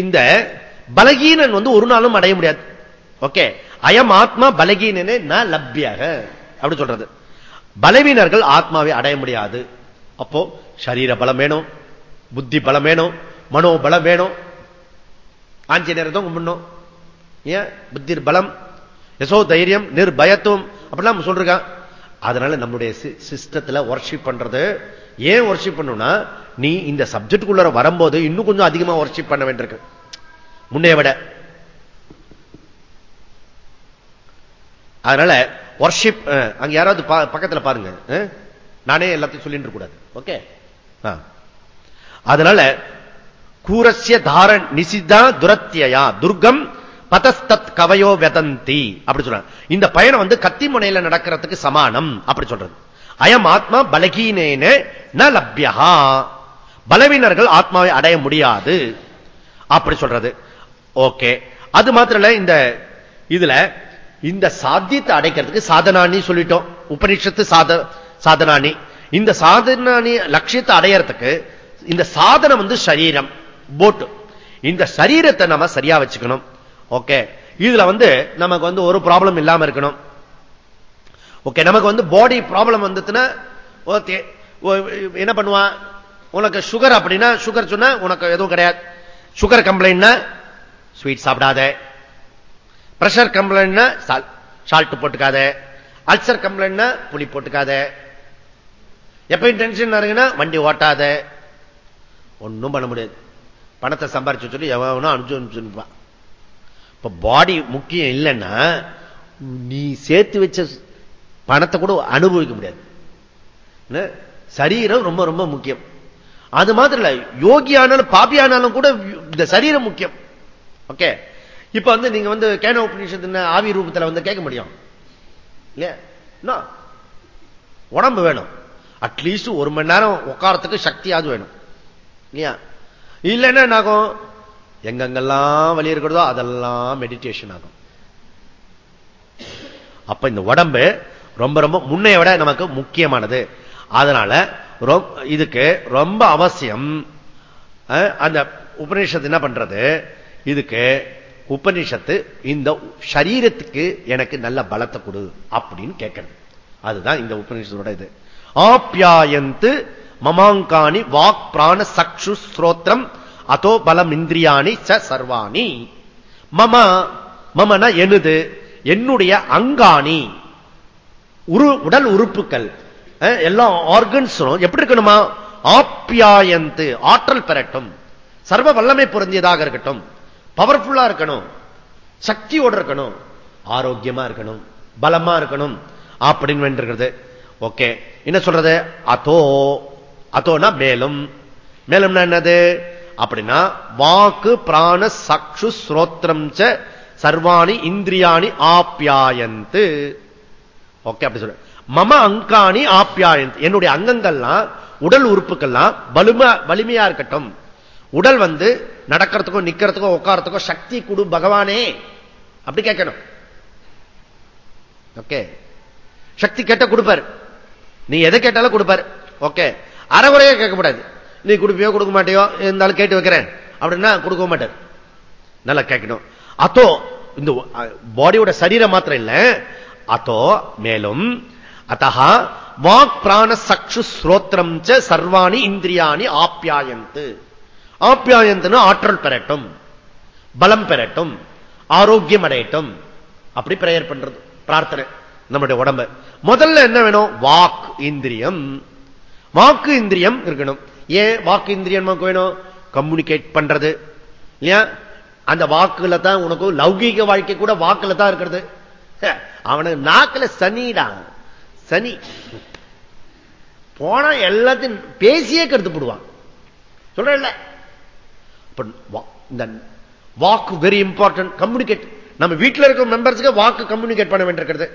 இந்த பலகீனன் வந்து ஒரு நாளும் அடைய முடியாது. ஓகே அயம் ஆத்மா பலகீனனே ந லப்யாக அப்படி சொல்றது. பலவீனர்கள் ஆத்மாவை அடைய முடியாது. அப்போ சரீர பலம் வேணும் புத்தி பலம் வேணும் மனோ பலம் வேணும். ஆஞ்சநேயர் தான் கும்பிடணும். ஏன்? புத்தி பலம் யசோ தைரியம் நிர்பயத்துவம் அப்படிலாம் சொல்றான் அதனால நம்முடைய சிஸ்டத்துல ஒர்ஷிப் பண்றது. ஏன் ஒர்ஷிப் பண்ணும்னா நீ இந்த சப்ஜெக்டுக்குள்ள வரும்போது இன்னும் கொஞ்சம் அதிகமா ஒர்ஷிப் பண்ண வேண்டியிருக்கு. முன்னே விட. அதனால ஒர்ஷிப் அங்க யாராவது பக்கத்தில் பாருங்க நானே எல்லாத்தையும் சொல்லிட்டு கூடாது. ஓகே அதனால கூரஸ்ய தார நிசிதா துரத்தியா துர்க்கம் பதஸ்தத் கவையோ வெதந்தி அப்படி சொல்றாங்க. இந்த பயணம் வந்து கத்தி முனையில நடக்கிறதுக்கு சமானம் அப்படி சொல்றது. அயம் ஆத்மா பலகீனேன ந லப்யா பலவீனர்கள் ஆத்மாவை அடைய முடியாது அப்படி சொல்றது. ஓகே அது மாத்திரம் இந்த இதுல இந்த சாத்தியத்தை அடைக்கிறதுக்கு சாதனானி சொல்லிட்டோம். உபனிஷத்து சாத சாதனானி. இந்த சாதனானி லட்சியத்தை அடையறதுக்கு இந்த சாதனம் வந்து சரீரம் போட்டு. இந்த சரீரத்தை நம்ம சரியா வச்சுக்கணும். ஓகே. இதுல வந்து நமக்கு வந்து ஒரு ப்ராப்ளம் இல்லாம இருக்கணும். ஓகே. நமக்கு வந்து பாடி ப்ராப்ளம் வந்துச்சுன்னா என்ன பண்ணுவான் உனக்கு சுகர் அப்படின்னா சுகர் சொன்னா உனக்கு எதுவும் கிடையாது. சுகர் கம்ப்ளைண்ட்னா ஸ்வீட் சாப்பிடாத. பிரஷர் கம்ப்ளைண்ட்னா சால்ட் போட்டுக்காத. அல்சர் கம்ப்ளைண்ட்னா புளி போட்டுக்காத. எப்பயும் டென்ஷன் இருக்குன்னா வண்டி ஓட்டாத. ஒன்றும் பண்ண முடியாது. பணத்தை சம்பாரிச்சு சொல்லி எவனும் அனுப்பிச்சு அனுப்பிச்சுப்பான் இப்ப பாடி முக்கியம் இல்லைன்னா நீ சேர்த்து வச்ச பணத்தை கூட அனுபவிக்க முடியாது. சரீரம் ரொம்ப ரொம்ப முக்கியம். அது மாத்திரம் இல்ல யோகி ஆனாலும் பாபி ஆனாலும் கூட இந்த சரீரம் முக்கியம். ஓகே இப்ப வந்து நீங்க வந்து கேன உபநிஷத்து ஆவி ரூபத்தில் வந்து கேட்க முடியும்? இல்லையா? உடம்பு வேணும். அட்லீஸ்ட் ஒரு மணி நேரம் உட்காரத்துக்கு சக்தியாவது வேணும். இல்லையா? இல்லைன்னா என்னாகும் எங்கெங்கெல்லாம் வழி இருக்கிறதோ அதெல்லாம் மெடிடேஷன் ஆகும். அப்ப இந்த உடம்பு ரொம்ப ரொம்ப முன்னைய விட நமக்கு முக்கியமானது. அதனால இதுக்கு ரொம்ப அவசியம். அந்த உபநிஷத்து என்ன பண்றது? இதுக்கு உபநிஷத்து இந்த சரீரத்துக்கு எனக்கு நல்ல பலத்தை கொடு அப்படின்னு கேட்கறது. அதுதான் இந்த உபநிஷத்தோட இது. ஆப்யாயந்து மமாங்காணி வாக் பிராண சக்ஷு ஸ்ரோத்திரம் அதோ பலம் இந்திரியாணி ச சர்வாணி. மம மமன எனது என்னுடைய அங்காணி. உரு உடல் உறுப்புகள். எல்லா ஆர்கன்ஸும் எப்படி இருக்கணுமா? ஆப்பியாயந்து ஆற்றல் பெறட்டும். சர்வ வல்லமை பொருந்தியதாக இருக்கட்டும். பவர்ஃபுல்லா இருக்கணும். சக்தியோடு இருக்கணும். ஆரோக்கியமா இருக்கணும். பலமா இருக்கணும். அப்படின்னு வேண்டிருக்கிறது ஓகே. என்ன சொல்றது? அதோ. அதோனா மேலும். மேலும்னா என்னது? அப்படின்னா வாக்கு பிராண சக்ஷு ஸ்ரோத்திரம் சர்வாணி இந்திரியாணி ஆப்யாயந்து. ஓகே அப்படி சொல்ற மம அங்காணி ஆப்யாயந்த். என்னுடைய அங்கங்கள்லாம் உடல் உறுப்புகள்லாம் வலிமையா இருக்கட்டும். உடல் வந்து நடக்கிறதுக்கோ நிக்கிறதுக்கோ உட்காரத்துக்கோ சக்தி கொடு பகவானே. அப்படி கேட்கணும். ஓகே. சக்தி கேட்ட கொடுப்பார். நீ எதை கேட்டாலும் கொடுப்பார். ஓகே. அறகுறையா கேட்கக்கூடாது. நீ கொடுப்பியோ கொடுக்க மாட்டியோ இருந்தாலும் கேட்டு வைக்கிறேன். அப்படின்னா கொடுக்க மாட்டார். நல்லா கேட்கணும். அதோ இந்த பாடியோட சரீரம் மாத்திரம் இல்ல. அதோ மேலும் அத்தகா வாக் பிராண சக்ஷு ஸ்ரோத்திரம் சர்வாணி இந்திரியாணி ஆப்யாயந்து. ஆப்பியாயந்தன ஆற்றல் பெறட்டும் பலம் பெறட்டும் ஆரோக்கியம் அடையட்டும். அப்படி பிரேயர் பண்றது பிரார்த்தனை நம்முடைய உடம்பு. முதல்ல என்ன வேணும்? வாக் இந்திரியம். வாக்கு இந்திரியம் இருக்கணும். ஏன் வாக்கு இந்திரியம் நமக்கு வேணும்? கம்யூனிகேட் பண்றது. இல்லையா? அந்த வாக்குல தான் உனக்கு லௌகீக வாழ்க்கை கூட வாக்குல தான் இருக்கிறது. அவனுக்கு நாக்குல சனிடா. சனி. போனா எல்லாத்தையும் பேசியே கருத்து போடுவான். சொல்றேன்ல? இந்த வாக்கு வெரி இம்பார்ட்டன்ட் கம்யூனிகேட் நம்ம வீட்டில் இருக்கிற மெம்பர்ஸுக்கு வாக்கு கம்யூனிகேட் பண்ண வேண்டியிருக்கிறது.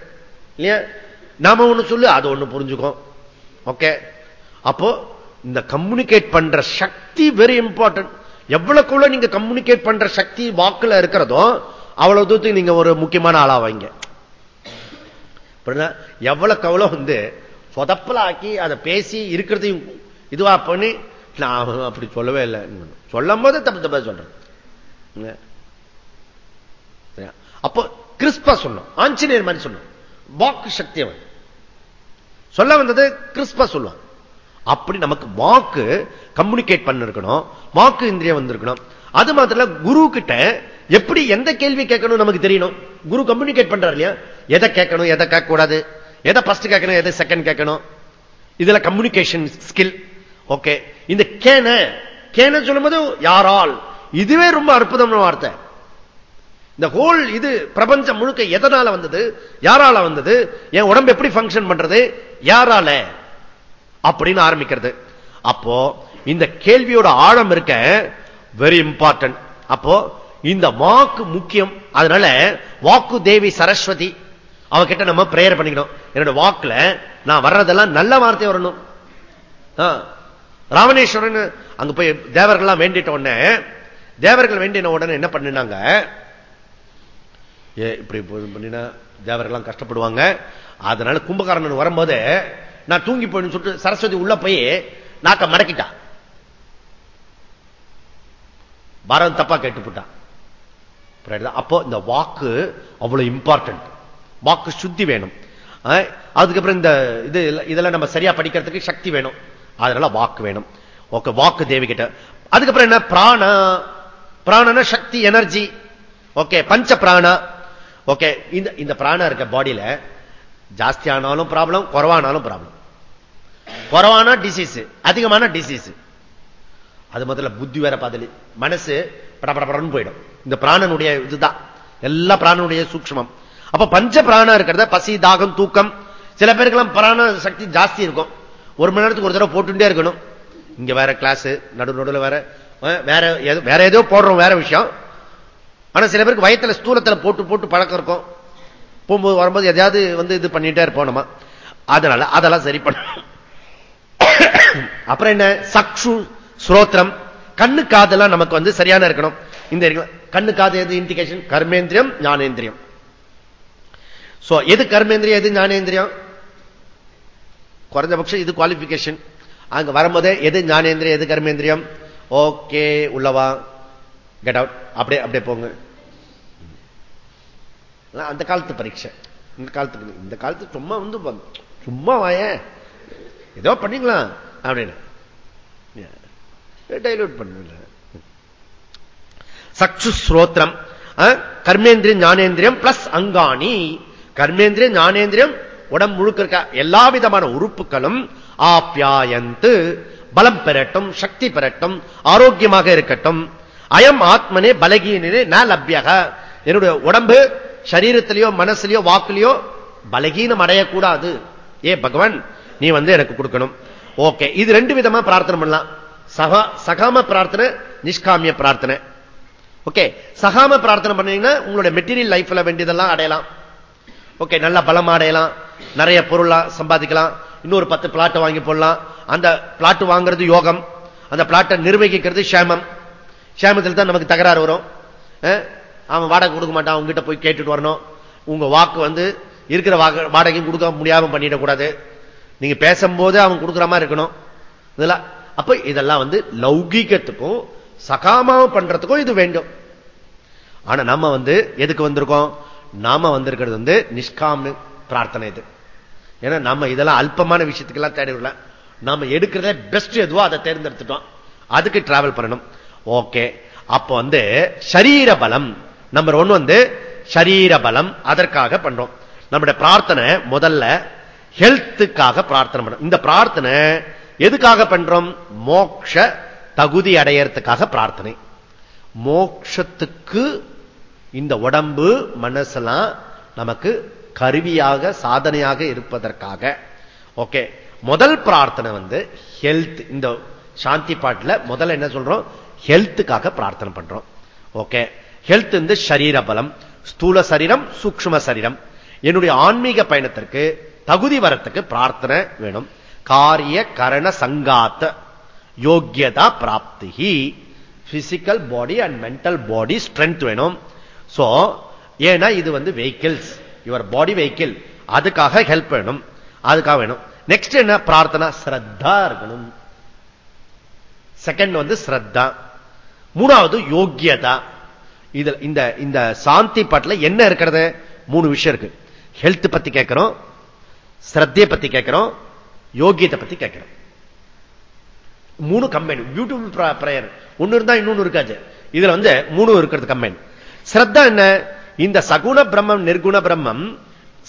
இல்லையா? நாம ஒண்ணு சொல்லு அது ஒண்ணு புரிஞ்சுக்கோம் ஓகே அப்போ இந்த கம்யூனிகேட் பண்ற சக்தி வெரி இம்பார்ட்டன்ட் எவ்வளவுக்குள்ள நீங்க கம்யூனிகேட் பண்ற சக்தி வாக்குல இருக்கிறதோ அவ்வளவு தூரத்துக்கு நீங்க ஒரு முக்கியமான ஆளா வைங்க. எவ்வளவுக்கு அவ்வளவு வந்து சொதப்பலாக்கி அதை பேசி இருக்கிறதையும் இதுவா பண்ணி நான் அப்படி சொல்லவே இல்லை. சொல்லும் போது தப்பு தப்பா சொல்றேன். அப்போ கிறிஸ்பா சொன்னோம் ஆஞ்சநேயர் மாதிரி சொன்னோம் வாக்கு சக்தி அவன். சொல்ல வந்தது கிறிஸ்பா சொல்லுவான். அப்படி நமக்கு வாக்கு கம்யூனிகேட் பண்ணிருக்கணும். வாக்கு இந்திரியம் வந்திருக்கணும். அது மாத்திரம் குரு கிட்ட எப்படி எந்த கேள்வி கேட்கணும் நமக்கு தெரியணும். குரு கம்யூனிகேட் பண்றாரு இல்லையா? எதை கேட்கணும் எதை கேட்க கூடாது எதை ஃபர்ஸ்ட் கேட்கணும் எதை செகண்ட் கேட்கணும்? இதுல கம்யூனிகேஷன் ஸ்கில் ஓகே. இந்த கேன கேன சொல்லும்போது யாரால்? இதுவே ரொம்ப அற்புதமான வார்த்தை. இந்த ஹோல் இது பிரபஞ்சம் முழுக்க எதனால வந்தது? யாரால வந்தது? என் உடம்பு எப்படி பங்கன் பண்றது? யாரால? அப்படின்னு ஆரம்பிக்கிறது. அப்போ இந்த கேள்வியோட ஆழம் இருக்க வெரி இம்பார்ட்டன்ட் அப்போ இந்த வாக்கு முக்கியம். அதனால வாக்கு தேவி சரஸ்வதி அவகிட்ட நம்ம பிரேயர் பண்ணிக்கணும். என்னோட வாக்குல நான் வர்றதெல்லாம் நல்ல வார்த்தை வரணும். ராமணேஸ்வரன் அங்க போய் தேவர்கள்லாம் வேண்டிட்ட உடனே தேவர்கள் வேண்டின உடனே என்ன பண்ணினாங்க? இப்படி பண்ணினா தேவர்கள்லாம் கஷ்டப்படுவாங்க. அதனால கும்பகாரணன் வரும்போது நான் தூங்கி போயின்னு சொல்லிட்டு சரஸ்வதி உள்ள போய் நாக்க மடக்கிட்டா. பாரதம் தப்பா கேட்டுப்பட்டான் அப்போ இந்த வாக்கு அவ்வளவு இம்பார்ட்டன்ட் வாக்கு சுத்தி வேணும். அதுக்கப்புறம் இந்த இது இதெல்லாம் நம்ம சரியா படிக்கிறதுக்கு சக்தி வேணும். அதனால வாக்கு வேணும். ஓகே வாக்கு தேவி கிட்ட அதுக்கப்புறம் என்ன? பிராண. பிராணன சக்தி எனர்ஜி. ஓகே பஞ்ச பிராண. ஓகே இந்த இந்த பிராணம் இருக்க பாடியில ஜாஸ்தி ஆனாலும் ப்ராப்ளம் குறவானாலும் ப்ராப்ளம் குறவானா டிசீஸ் அதிகமான டிசீஸ் அது முதல்ல புத்தி வேற பாதலி. மனசு படப்படப்படன்னு போயிடும். இந்த பிராணனுடைய இதுதான். எல்லா பிராணனுடைய சூக்மம் அப்ப பஞ்ச பிராணம் இருக்கிறத பசி தாகம் தூக்கம் சில பேருக்கெல்லாம் பிராண சக்தி ஜாஸ்தி இருக்கும். ஒரு மணி நேரத்துக்கு ஒரு தடவை போட்டுட்டே இருக்கணும். இங்க வேற கிளாஸ் நடு நடுவில் வேற வேற வேற ஏதோ போடுறோம் வேற விஷயம். ஆனா சில பேருக்கு வயத்துல ஸ்தூலத்துல போட்டு போட்டு பழக்கம் இருக்கும். போகும்போது வரும்போது எதையாவது வந்து இது பண்ணிட்டே இருப்போம் நம்ம. அதனால அதெல்லாம் சரி பண்ண அப்புறம் என்ன? சக்ஷு ஸ்ரோத்திரம் கண்ணு காதெல்லாம் நமக்கு வந்து சரியான இருக்கணும். இந்த கண்ணு காது எது? இண்டிகேஷன் கர்மேந்திரியம் ஞானேந்திரியம். எது கர்மேந்திரியம் எது ஞானேந்திரியம்? குறைஞ்சபட்சம் இது குவாலிபிகேஷன் அங்க வரும்போதே எது ஞானேந்திரியம் எது கர்மேந்திரியம்? ஓகே உள்ளவா? கெட் அவுட் அப்படியே அப்படியே போங்க. அந்த காலத்து பரீட்சை. இந்த காலத்துக்கு இந்த காலத்து சும்மா வந்து சும்மா வாய. ஏதோ பண்ணிக்கலாம் அப்படின்னு. டைலூட் பண்ண சக்ஷு ஸ்ரோத்திரம் கர்மேந்திரியம் ஞானேந்திரியம் பிளஸ் அங்காணி. கர்மேந்திரியம் ஞானேந்திரியம் உடம்பு முழுக்க இருக்க எல்லா விதமான உறுப்புகளும் ஆப்யாயந்து பலம் பெறட்டும் சக்தி பெறட்டும் ஆரோக்கியமாக இருக்கட்டும். அயம் ஆத்மனே பலகீனே ந லப்யக. என்னுடைய உடம்பு சரீரத்திலேயோ மனசுலயோ வாக்குலயோ பலகீனம் அடையக்கூடாது. ஏ பகவான் நீ வந்து எனக்கு கொடுக்கணும். ஓகே இது ரெண்டு விதமா பிரார்த்தனை பண்ணலாம். சகா சகாம பிரார்த்தனை நிஷ்காமிய பிரார்த்தனை. ஓகே சகாம பிரார்த்தனை பண்ணீங்கன்னா உங்களுடைய மெட்டீரியல் லைஃப்ல வேண்டியதெல்லாம் அடையலாம். ஓகே நல்ல பலம் அடையலாம். நிறைய பொருளா சம்பாதிக்கலாம். இன்னொரு பத்து பிளாட்டை வாங்கி போடலாம். அந்த பிளாட் வாங்குறது யோகம். அந்த பிளாட்டை நிர்வகிக்கிறது சேமம் சேமத்தில் தான் நமக்கு தகராறு வரும். அவன் வாடகை கொடுக்க மாட்டான். உங்ககிட்ட போய் கேட்டுட்டு வரணும். உங்க வாக்கு வந்து இருக்கிற வாடகையும் கொடுக்க முடியாம பண்ணிடக்கூடாது. நீங்க பேசும்போது அவன் கொடுக்குற மாதிரி இருக்கணும். இதெல்லாம் அப்ப இதெல்லாம் வந்து லௌகீகத்துக்கும் சகாமாவும் பண்றதுக்கும் இது வேண்டும். ஆனா நம்ம வந்து எதுக்கு வந்திருக்கோம்? நாம வந்திருக்கிறது வந்து நிஷ்காம பிரார்த்தனை இது. ஏன்னா நம்ம இதெல்லாம் அல்பமான விஷயத்துக்கெல்லாம் தேடி விடல நம்ம எடுக்கிறத பெஸ்ட் எதுவோ அதை தேர்ந்தெடுத்துட்டோம். அதுக்கு டிராவல் பண்ணணும். ஓகே அப்ப வந்து சரீர பலம். நம்பர் ஒன் வந்து சரீர பலம். அதற்காக பண்றோம். நம்முடைய பிரார்த்தனை முதல்ல ஹெல்த்துக்காக பிரார்த்தனை பண்றோம் இந்த பிரார்த்தனை எதுக்காக பண்றோம்? மோக்ஷ தகுதி அடையறதுக்காக பிரார்த்தனை. மோக்ஷத்துக்கு இந்த உடம்பு மனசெல்லாம் நமக்கு கருவியாக சாதனையாக இருப்பதற்காக. ஓகே முதல் பிரார்த்தனை வந்து ஹெல்த் இந்த சாந்தி பாட்டில் முதல்ல என்ன சொல்றோம்? ஹெல்த்துக்காக பிரார்த்தனை பண்றோம். ஓகே ஹெல்த் வந்து சரீர பலம் ஸ்தூல சரீரம் சூக்ம சரீரம். என்னுடைய ஆன்மீக பயணத்திற்கு தகுதி வரத்துக்கு பிரார்த்தனை வேணும். காரிய கரண சங்காத்த யோக்கியதா பிராப்தி physical body and mental body strength வேணும். சோ ஏன்னா இது வந்து வெஹிக்கிள்ஸ் யுவர் பாடி வெஹிக்கிள் அதுக்காக ஹெல்ப் வேணும் அதுக்காக வேணும். நெக்ஸ்ட் என்ன? பிரார்த்தனா ஸ்ரத்தா இருக்கணும். செகண்ட் வந்து ஸ்ரத்தா. மூணாவது யோக்கியதா. இதுல இந்த இந்த சாந்தி பாட்டில் என்ன இருக்கிறது? மூணு விஷயம் இருக்கு. ஹெல்த் பத்தி கேட்கிறோம் ஸ்ரத்தையை பத்தி கேட்கிறோம் யோகியத்தை பத்தி கேட்கிறோம். மூணு கம்பைன் பியூட்டிஃபுல் பிரேயர் ஒன்னு இருந்தா இன்னொன்னு இருக்காது. இதுல வந்து மூணு இருக்கிறது கம்பைன் ஸ்ரத்தா என்ன? இந்த சகுண பிரம்மம் நிர்குண பிரம்மம்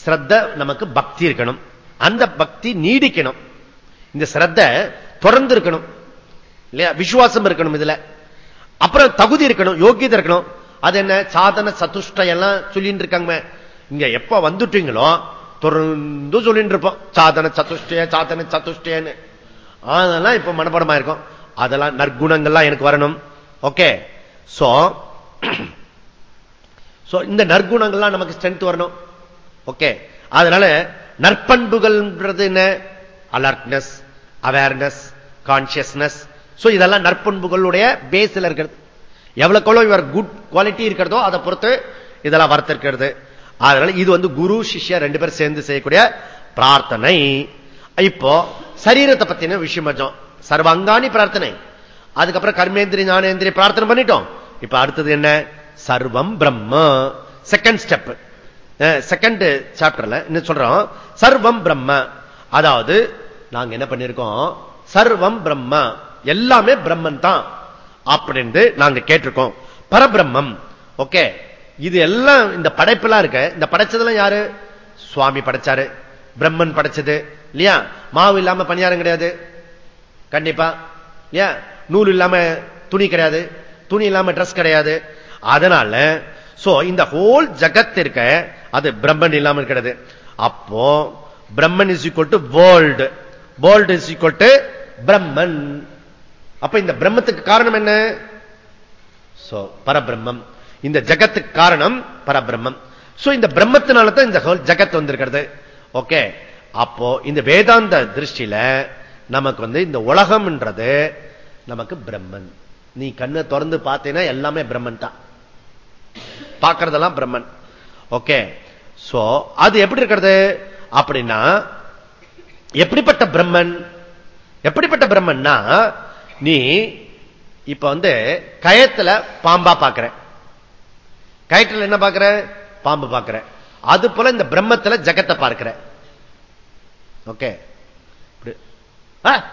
ஸ்ரத்த நமக்கு பக்தி இருக்கணும். அந்த பக்தி நீடிக்கணும். இந்த ஸ்ரத்த தொடர்ந்து இருக்கணும் இல்லையா? விசுவாசம் இருக்கணும் இதுல. அப்புறம் தகுதி இருக்கணும் யோகியதை இருக்கணும். அது என்ன? சாதன சதுஷ்ட எல்லாம் சொல்லிட்டு இருக்காங்க. இங்க எப்ப வந்துட்டீங்களோ தொடர்ந்து சொல்லிட்டு இருப்போம். சாதன சதுஷ்டய சாதன சதுஷ்டயன்னு. அதெல்லாம் இப்ப மனப்படமா இருக்கும். அதெல்லாம் நற்குணங்கள்லாம் எனக்கு வரணும். ஓகே சோ இந்த நற்குணங்கள்லாம் நமக்கு ஸ்ட்ரென்த் வரணும். ஓகே அதனால நற்பண்புகள்ன்றது என்ன? அலர்ட்னஸ் அவேர்னஸ் கான்சியஸ்னஸ் ஸோ இதெல்லாம் நற்பண்புகளுடைய பேஸ்ல இருக்கிறது. எவ்வளவு இவர் குட் குவாலிட்டி இருக்கிறதோ அதை பொறுத்து இதெல்லாம் வர்த்திருக்கிறது. அதனால இது வந்து குரு சிஷ்யா ரெண்டு பேரும் சேர்ந்து செய்யக்கூடிய பிரார்த்தனை. இப்போ சரீரத்தை பத்தின விஷயம் வச்சோம் சர்வாங்காணி பிரார்த்தனை. அதுக்கப்புறம் கர்மேந்திரி ஞானேந்திரி பிரார்த்தனை பண்ணிட்டோம். இப்ப அடுத்தது என்ன? சர்வம் பிரம்ம. செகண்ட் ஸ்டெப் செகண்ட் சாப்டர்ல என்ன சொல்றோம்? சர்வம் பிரம்ம. அதாவது நாங்க என்ன பண்ணிருக்கோம்? சர்வம் பிரம்ம. எல்லாமே பிரம்மன் தான் அப்படின்னு நாங்க கேட்டிருக்கோம். பரபிரம்மம். ஓகே. இது எல்லாம் இந்த படைப்பெல்லாம் இருக்க. இந்த படைச்சதெல்லாம் யாரு? சுவாமி படைச்சாரு. பிரம்மன் படைச்சது. இல்லையா? மாவு இல்லாம பணியாரம் கிடையாது. கண்டிப்பா. இல்லையா? நூல் இல்லாம துணி கிடையாது. துணி இல்லாம ட்ரெஸ் கிடையாது. அதனால சோ இந்த ஹோல் ஜகத் இருக்க அது பிரம்மன் இல்லாமல் இருக்கிறது அப்போ பிரம்மன் is equal to world world is equal to பிரம்மன். அப்ப இந்த பிரம்மத்துக்கு காரணம் என்ன? சோ பரபிரம்மம். இந்த ஜகத்துக்கு காரணம் பரபிரம்மம். சோ இந்த பிரம்மத்தினால தான் இந்த ஜகத் வந்திருக்கிறது. ஓகே அப்போ இந்த வேதாந்த திருஷ்டியில நமக்கு வந்து இந்த உலகம்ன்றது நமக்கு பிரம்மன். நீ கண்ணை திறந்து பார்த்தீங்கன்னா எல்லாமே பிரம்மன் தான். பார்க்கறதெல்லாம் பிரம்மன். ஓகே சோ அது எப்படி இருக்கிறது? அப்படின்னா எப்படிப்பட்ட பிரம்மன்? எப்படிப்பட்ட பிரம்மன்னா நீ இப்ப வந்து கயத்துல பாம்பா பாக்குற. கயத்துல என்ன பாக்குற? பாம்பு பாக்குற. அது போல இந்த பிரம்மத்துல ஜகத்தை பார்க்கிற. ஓகே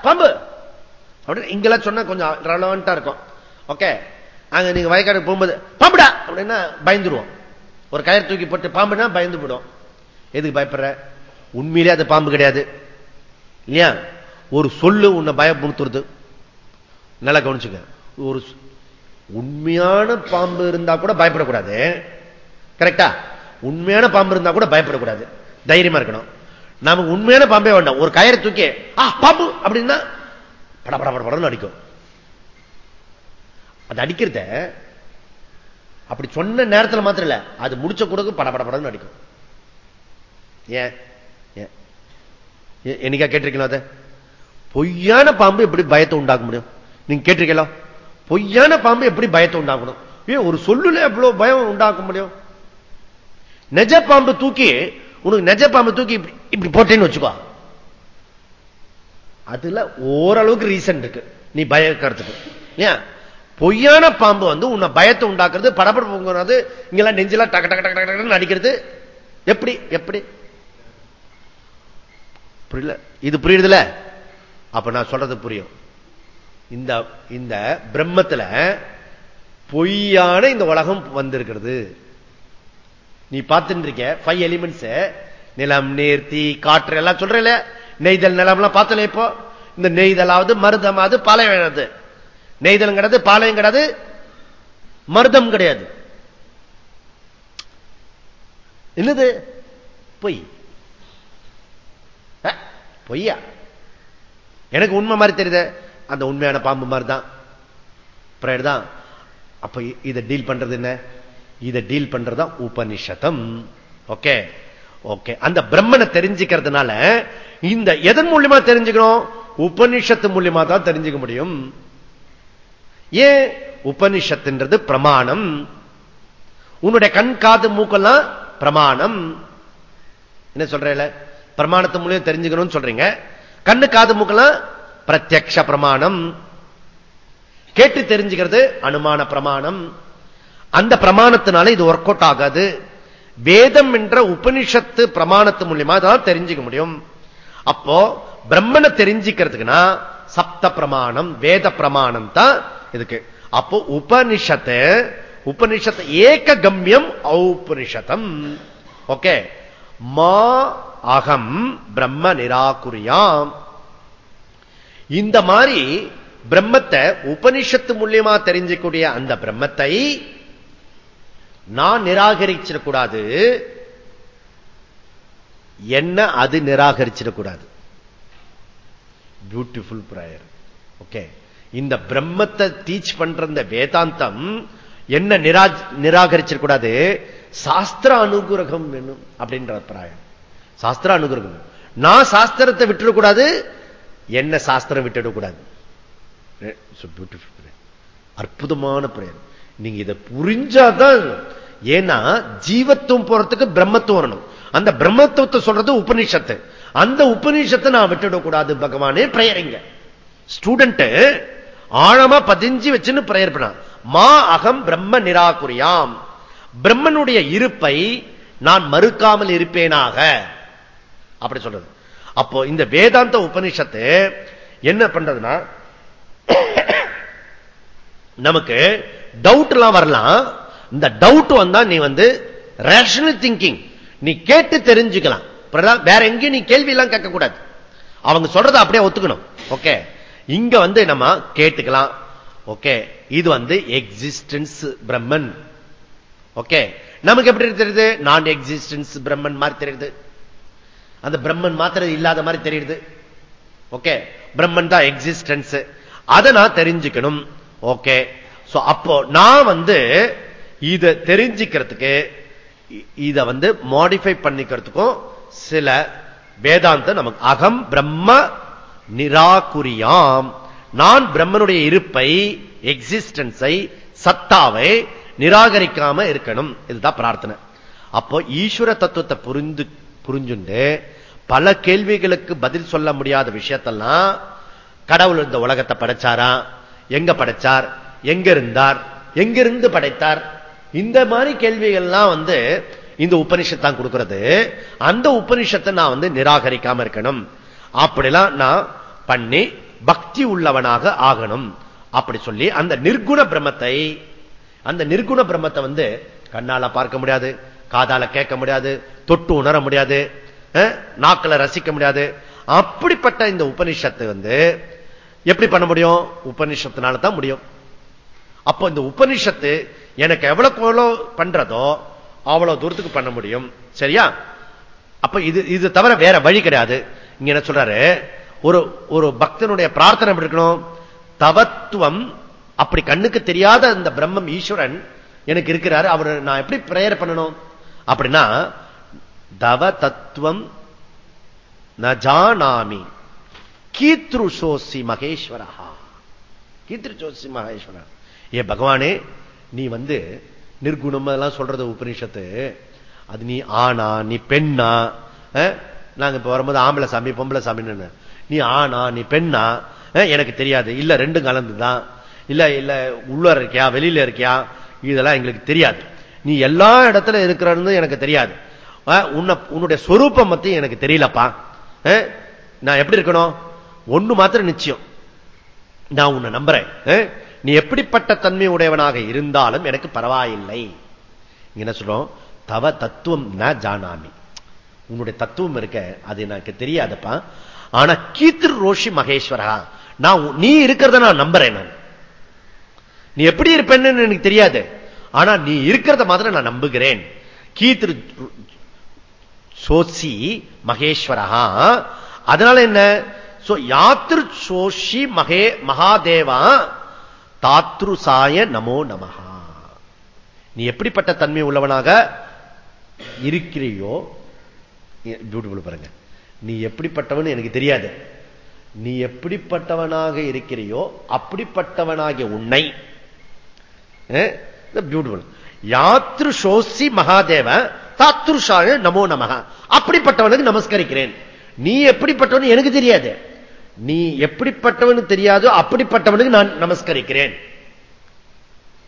பாம்பு. அப்படின்னு இங்கெல்லாம் சொன்னா கொஞ்சம் ரெலவெண்டா இருக்கும். ஓகே அங்க நீங்க வயக்காடு போகும்போது பாம்புடா! அப்படின்னா பயந்துருவோம். ஒரு கயிறு தூக்கி போட்டு பாம்புனா பயந்து போடும் எதுக்கு பயப்படுற? உண்மையிலே அது பாம்பு கிடையாது. இல்லையா? ஒரு சொல்லு உன்னை பயப்படுத்துறது நல்லா கவனிச்சுங்க ஒரு உண்மையான பாம்பு இருந்தா கூட பயப்படக்கூடாது. கரெக்டா? உண்மையான பாம்பு இருந்தா கூட பயப்படக்கூடாது. தைரியமா இருக்கணும். நமக்கு உண்மையான பாம்பே வேண்டாம். ஒரு கயிறு தூக்கி ஆ பாம்பு! அப்படின்னா பட பட பட அடிக்கும். அது அடிக்கிறத அப்படி சொன்ன நேரத்தில் மாத்திரம் இல்ல. அது முடிச்ச கூட படப்படப்படன்னு அடிக்கும். ஏன்? என்னைக்கா கேட்டிருக்கீங்களா அதை? பொய்யான பாம்பு எப்படி பயத்தை உண்டாக்க முடியும்? நீங்க கேட்டிருக்கீங்களா? பொய்யான பாம்பு எப்படி பயத்தை உண்டாக்கணும் ஏன் ஒரு சொல்லுல எவ்வளவு பயம் உண்டாக்க முடியும்? நெஜ பாம்பு தூக்கி உனக்கு நெஜ பாம்பு தூக்கி இப்படி போட்டேன்னு வச்சுக்கோ. அதுல ஓரளவுக்கு ரீசன் இருக்கு. நீ பயக்கிறதுக்கு. ஏன் பொய்யான பாம்பு வந்து உன்னை பயத்தை உண்டாக்குறது படப்படப்புங்கிறது இங்கெல்லாம் நெஞ்செல்லாம் டக டக டக டக அடிக்கிறது. எப்படி? எப்படி? புரியல? இது புரியுதுல அப்ப நான் சொல்றது புரியும். இந்த இந்த பிரம்மத்துல பொய்யான இந்த உலகம் வந்திருக்கிறது. நீ பார்த்துட்டு இருக்க ஃபைவ் எலிமெண்ட்ஸ் நிலம் நீர் தீ காற்று எல்லாம் சொல்றல நெய்தல் நிலம்லாம் பார்த்தல இப்போ? இந்த நெய்தலாவது மருதமாவது பாளையம் நெய்தலும் கிடையாது பாளையம் கிடையாது மருதம் கிடையாது. என்னது? பொய். பொய்யா? எனக்கு உண்மை மாதிரி தெரியுது. அந்த உண்மையான பாம்பு மாதிரி தான் தான் அப்ப இதை டீல் பண்றது என்ன? இதை டீல் பண்றதா உபனிஷதம் ஓகே? ஓகே. அந்த பிரம்மனை தெரிஞ்சுக்கிறதுனால இந்த எதன் மூலியமா தெரிஞ்சுக்கணும் உபனிஷத்து மூலியமா தான் தெரிஞ்சுக்க முடியும். ஏன் உபனிஷத்துன்றது பிரமாணம்? உன்னுடைய கண் காது மூக்கெல்லாம் பிரமாணம். என்ன சொல்றேன் பிரமாணத்து மூலியம் தெரிஞ்சுக்கணும்னு சொல்றீங்க. கண்ணு காது மூக்கெல்லாம் பிரத்யக்ஷ பிரமாணம். கேட்டு தெரிஞ்சுக்கிறது அனுமான பிரமாணம். அந்த பிரமாணத்தினால இது ஒர்க் அவுட் ஆகாது. வேதம் என்ற உபனிஷத்து பிரமாணத்து மூலியமா தான் தெரிஞ்சுக்க முடியும். அப்போ பிரம்மனை தெரிஞ்சுக்கிறதுக்குன்னா சப்த பிரமாணம் வேத பிரமாணம் தான் இதுக்கு. அப்போ உபனிஷத்து உபனிஷத் ஏக கம்யம் ஔபனிஷதம் ஓகே. மா அகம் பிரம்ம நிராகுரியாம். இந்த மாதிரி பிரம்மத்தை உபனிஷத்து மூலியமா தெரிஞ்சக்கூடிய அந்த பிரம்மத்தை நான் நிராகரிச்சிடக்கூடாது. என்ன அது நிராகரிச்சிடக்கூடாது. பியூட்டிஃபுல் பிரயர் ஓகே இந்த பிரம்மத்தை டீச் பண்ற இந்த வேதாந்தம் என்ன நிராகரிச்சிடக்கூடாது சாஸ்திர அனுகிரகம் வேணும் அப்படின்ற பிராயம் சாஸ்திர அனுகிரகம். நான் சாஸ்திரத்தை விட்டுடக்கூடாது என்ன சாஸ்திரம் விட்டுடக்கூடாது. அற்புதமான பிரயர் நீங்க இதை புரிஞ்சாதான் ஏன்னா ஜீவத்துவம் போறதுக்கு பிரம்மத்துவம் வரணும். அந்த பிரம்மத்துவத்தை சொல்றது உபநிஷத்து. அந்த உபநிஷத்தை நான் விட்டுடக்கூடாது பகவானே. பிரயரிங்க ஸ்டூடெண்ட் ஆழமா பதிஞ்சு வச்சுன்னு பிரேயர் பண்ண மா அகம் பிரம்ம நிராகுரியாம். பிரம்மனுடைய இருப்பை நான் மறுக்காமல் இருப்பேனாக. அப்படி சொல்றது. அப்போ இந்த வேதாந்த உபனிஷத்து என்ன பண்றதுன்னா நமக்கு டவுட் எல்லாம் வரலாம். இந்த டவுட் வந்தா நீ வந்து ரேஷனல் திங்கிங் நீ கேட்டு தெரிஞ்சுக்கலாம். வேற எங்கேயும் நீ கேள்வி எல்லாம் கேட்கக்கூடாது. அவங்க சொல்றதை அப்படியே ஒத்துக்கணும். ஓகே இங்க வந்து நம்ம கேட்டுக்கலாம். ஓகே இது வந்து எக்ஸிஸ்டன்ஸ் பிரம்மன் ஓகே நமக்கு எப்படி தெரியுது? நான் எக்ஸிஸ்டன்ஸ் பிரம்மன் மாதிரி தெரியுது. அந்த பிரம்மன் மாத்திரம் இல்லாத மாதிரி தெரியுது. ஓகே பிரம்மன் தான் எக்ஸிஸ்டன்ஸ் அதை நான் தெரிஞ்சுக்கணும். ஓகே அப்போ நான் வந்து இதை தெரிஞ்சுக்கிறதுக்கு இதை வந்து மாடிஃபை பண்ணிக்கிறதுக்கும் சில வேதாந்த நமக்கு அகம் பிரம்ம நிராகுரியாம். நான் பிரம்மனுடைய இருப்பை எக்ஸிஸ்டன்ஸை சத்தாவை நிராகரிக்காம இருக்கணும். இதுதான் பிரார்த்தனை. அப்போ ஈஸ்வர தத்துவத்தை புரிந்து புரிஞ்சுண்டு பல கேள்விகளுக்கு பதில் சொல்ல முடியாத விஷயத்தெல்லாம் கடவுள் இந்த உலகத்தை படைச்சாரா? எங்க படைச்சார்? எங்க இருந்தார்? எங்கிருந்து படைத்தார்? இந்த மாதிரி கேள்விகள்லாம் வந்து இந்த உபனிஷத் தான் கொடுக்கிறது. அந்த உபனிஷத்தை நான் வந்து நிராகரிக்காம இருக்கணும். அப்படிலாம் நான் பண்ணி பக்தி உள்ளவனாக ஆகணும். அப்படி சொல்லி அந்த நிர்குண பிரம்மத்தை அந்த நிர்குண பிரம்மத்தை வந்து கண்ணால பார்க்க முடியாது காதால கேட்க முடியாது தொட்டு உணர முடியாது நாக்கில ரசிக்க முடியாது. அப்படிப்பட்ட இந்த உபனிஷத்து வந்து எப்படி பண்ண முடியும்? உபனிஷத்தினால தான் முடியும். அப்போ இந்த உபனிஷத்து எனக்கு எவ்வளவு எவ்வளவு பண்றதோ அவ்வளவு தூரத்துக்கு பண்ண முடியும். சரியா? அப்ப இது இது தவிர வேற வழி கிடையாது. இங்க என்ன சொல்றாரு? ஒரு ஒரு பக்தனுடைய பிரார்த்தனை எப்படி இருக்கணும்? தவத்துவம் அப்படி கண்ணுக்கு தெரியாத அந்த பிரம்மம் ஈஸ்வரன் எனக்கு இருக்கிறாரு அவர் நான் எப்படி பிரேயர் பண்ணணும்? அப்படின்னா தவ தத்துவம் நஜானாமி மகேஸ்வரஹா. மகேஸ்வரா கீத்ருஷோசி மகேஸ்வரா ஏ பகவானே நீ வந்து நிர்குணம் அதெல்லாம் சொல்றது உபனிஷத்து அது நீ ஆனா நீ பெண்ணா நாங்க இப்ப வரும்போது ஆம்பளை சாமி பொம்பளை சாமின்னு நீ ஆனா நீ பெண்ணா? எனக்கு தெரியாது. இல்ல ரெண்டும் கலந்துதான். இல்ல இல்ல உள்ள இருக்கியா வெளியில இருக்கியா? இதெல்லாம் எங்களுக்கு தெரியாது. நீ எல்லா இடத்துல இருக்கிறன்னு எனக்கு தெரியாது. உன்னை உன்னுடைய சொரூப்பம் பத்தி எனக்கு தெரியலப்பா. நான் எப்படி இருக்கணும்? ஒண்ணு மாத்திரம் நிச்சயம். நான் உன்னை நம்புறேன். நீ எப்படிப்பட்ட தன்மை உடையவனாக இருந்தாலும் எனக்கு பரவாயில்லை. என்ன சொல்றோம்? தவ தத்துவம் ந ஜானாமி. உன்னுடைய தத்துவம் இருக்க அது எனக்கு தெரியாதப்பா. ஆனா கீத்திரு ரோஷி மகேஸ்வரா நான் நீ இருக்கிறத நான் நம்புறேன் நான். நீ எப்படி இருப்பேன்னு எனக்கு தெரியாது. ஆனா நீ இருக்கிறத மாதிரி நான் நம்புகிறேன். கீத்திரு சோசி மகேஸ்வரா அதனால என்ன? யாத்திரு சோஷி மகே மகாதேவா தாத்ருசாய நமோ நமஹா. நீ எப்படிப்பட்ட தன்மை உள்ளவனாக இருக்கிறியோ பியூட்டிஃபுல் பாருங்க. நீ எப்படிப்பட்டவன் எனக்கு தெரியாது. நீ எப்படிப்பட்டவனாக இருக்கிறியோ அப்படிப்பட்டவனாகிய உன்னை. பியூட்டிஃபுல் யாத்ரு சோசி மகாதேவ தாத்ருஷாய நமோ நமக அப்படிப்பட்டவனுக்கு நமஸ்கரிக்கிறேன். நீ எப்படிப்பட்டவன் எனக்கு தெரியாது. நீ எப்படிப்பட்டவனு தெரியாதோ அப்படிப்பட்டவனுக்கு நான் நமஸ்கரிக்கிறேன்.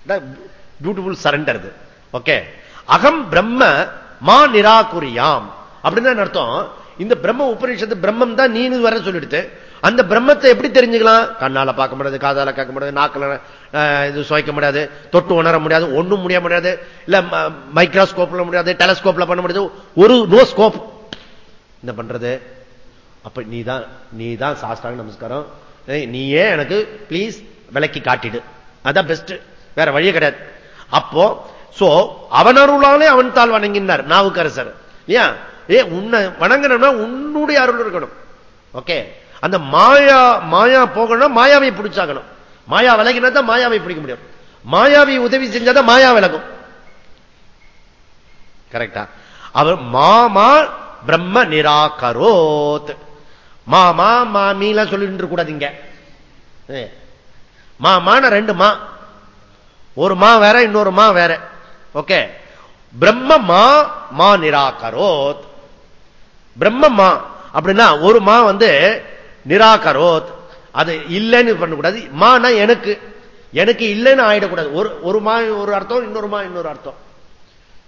பியூட்டிஃபுல் சரண்டர் ஓகே அகம் பிரம்ம மா நிராகுரியாம். அப்படின்னு அர்த்தம்? இந்த பிரம்ம உபநிஷத்து பிரம்மம் தான் நீனு வர சொல்லிடுத்து அந்த பிரம்மத்தை எப்படி தெரிஞ்சுக்கலாம்? கண்ணால பார்க்க முடியாது காதால கேட்க முடியாது நாக்கில் இது சுவைக்க முடியாது தொட்டு உணர முடியாது ஒண்ணும் முடிய முடியாது இல்ல மைக்ரோஸ்கோப்ல முடியாது டெலஸ்கோப்ல பண்ண முடியாது ஒரு நோ ஸ்கோப் என்ன பண்றது? அப்ப நீ தான் சாஸ்திராங்க நமஸ்காரம். நீயே எனக்கு பிளீஸ் விளக்கி காட்டிடு. அதான் பெஸ்ட் வேற வழியே கிடையாது. அப்போ சோ அவன் அருளாலே அவன் தாழ் வணங்கினார் நாவுக்கரசர். இல்லையா? ஏ உன்னை வணங்கணும்னா உன்னுடைய அருள் இருக்கணும். ஓகே? அந்த மாயா மாயா போகணும் மாயாவை பிடிச்சாகணும். மாயா விலகினா தான் மாயாவை பிடிக்க முடியும். மாயாவை உதவி செஞ்சாதான் மாயா விலகும். கரெக்டா அவர் மாமா பிரம்ம நிராகரோத். மாமா மாமிலாம் சொல்லிட்டு கூடாதுங்க மாமான ரெண்டு மா. ஒரு மா வேற இன்னொரு மா வேற. ஓகே? பிரம்ம மா மா நிராகரோத். பிரம்ம மா அப்படின்னா ஒரு மா வந்து நிராகரோத். அது இல்லைன்னு பண்ணக்கூடாது. மானா எனக்கு. எனக்கு இல்லைன்னு ஆயிடக்கூடாது. ஒரு ஒரு மா ஒரு அர்த்தம் இன்னொரு மா இன்னொரு அர்த்தம்.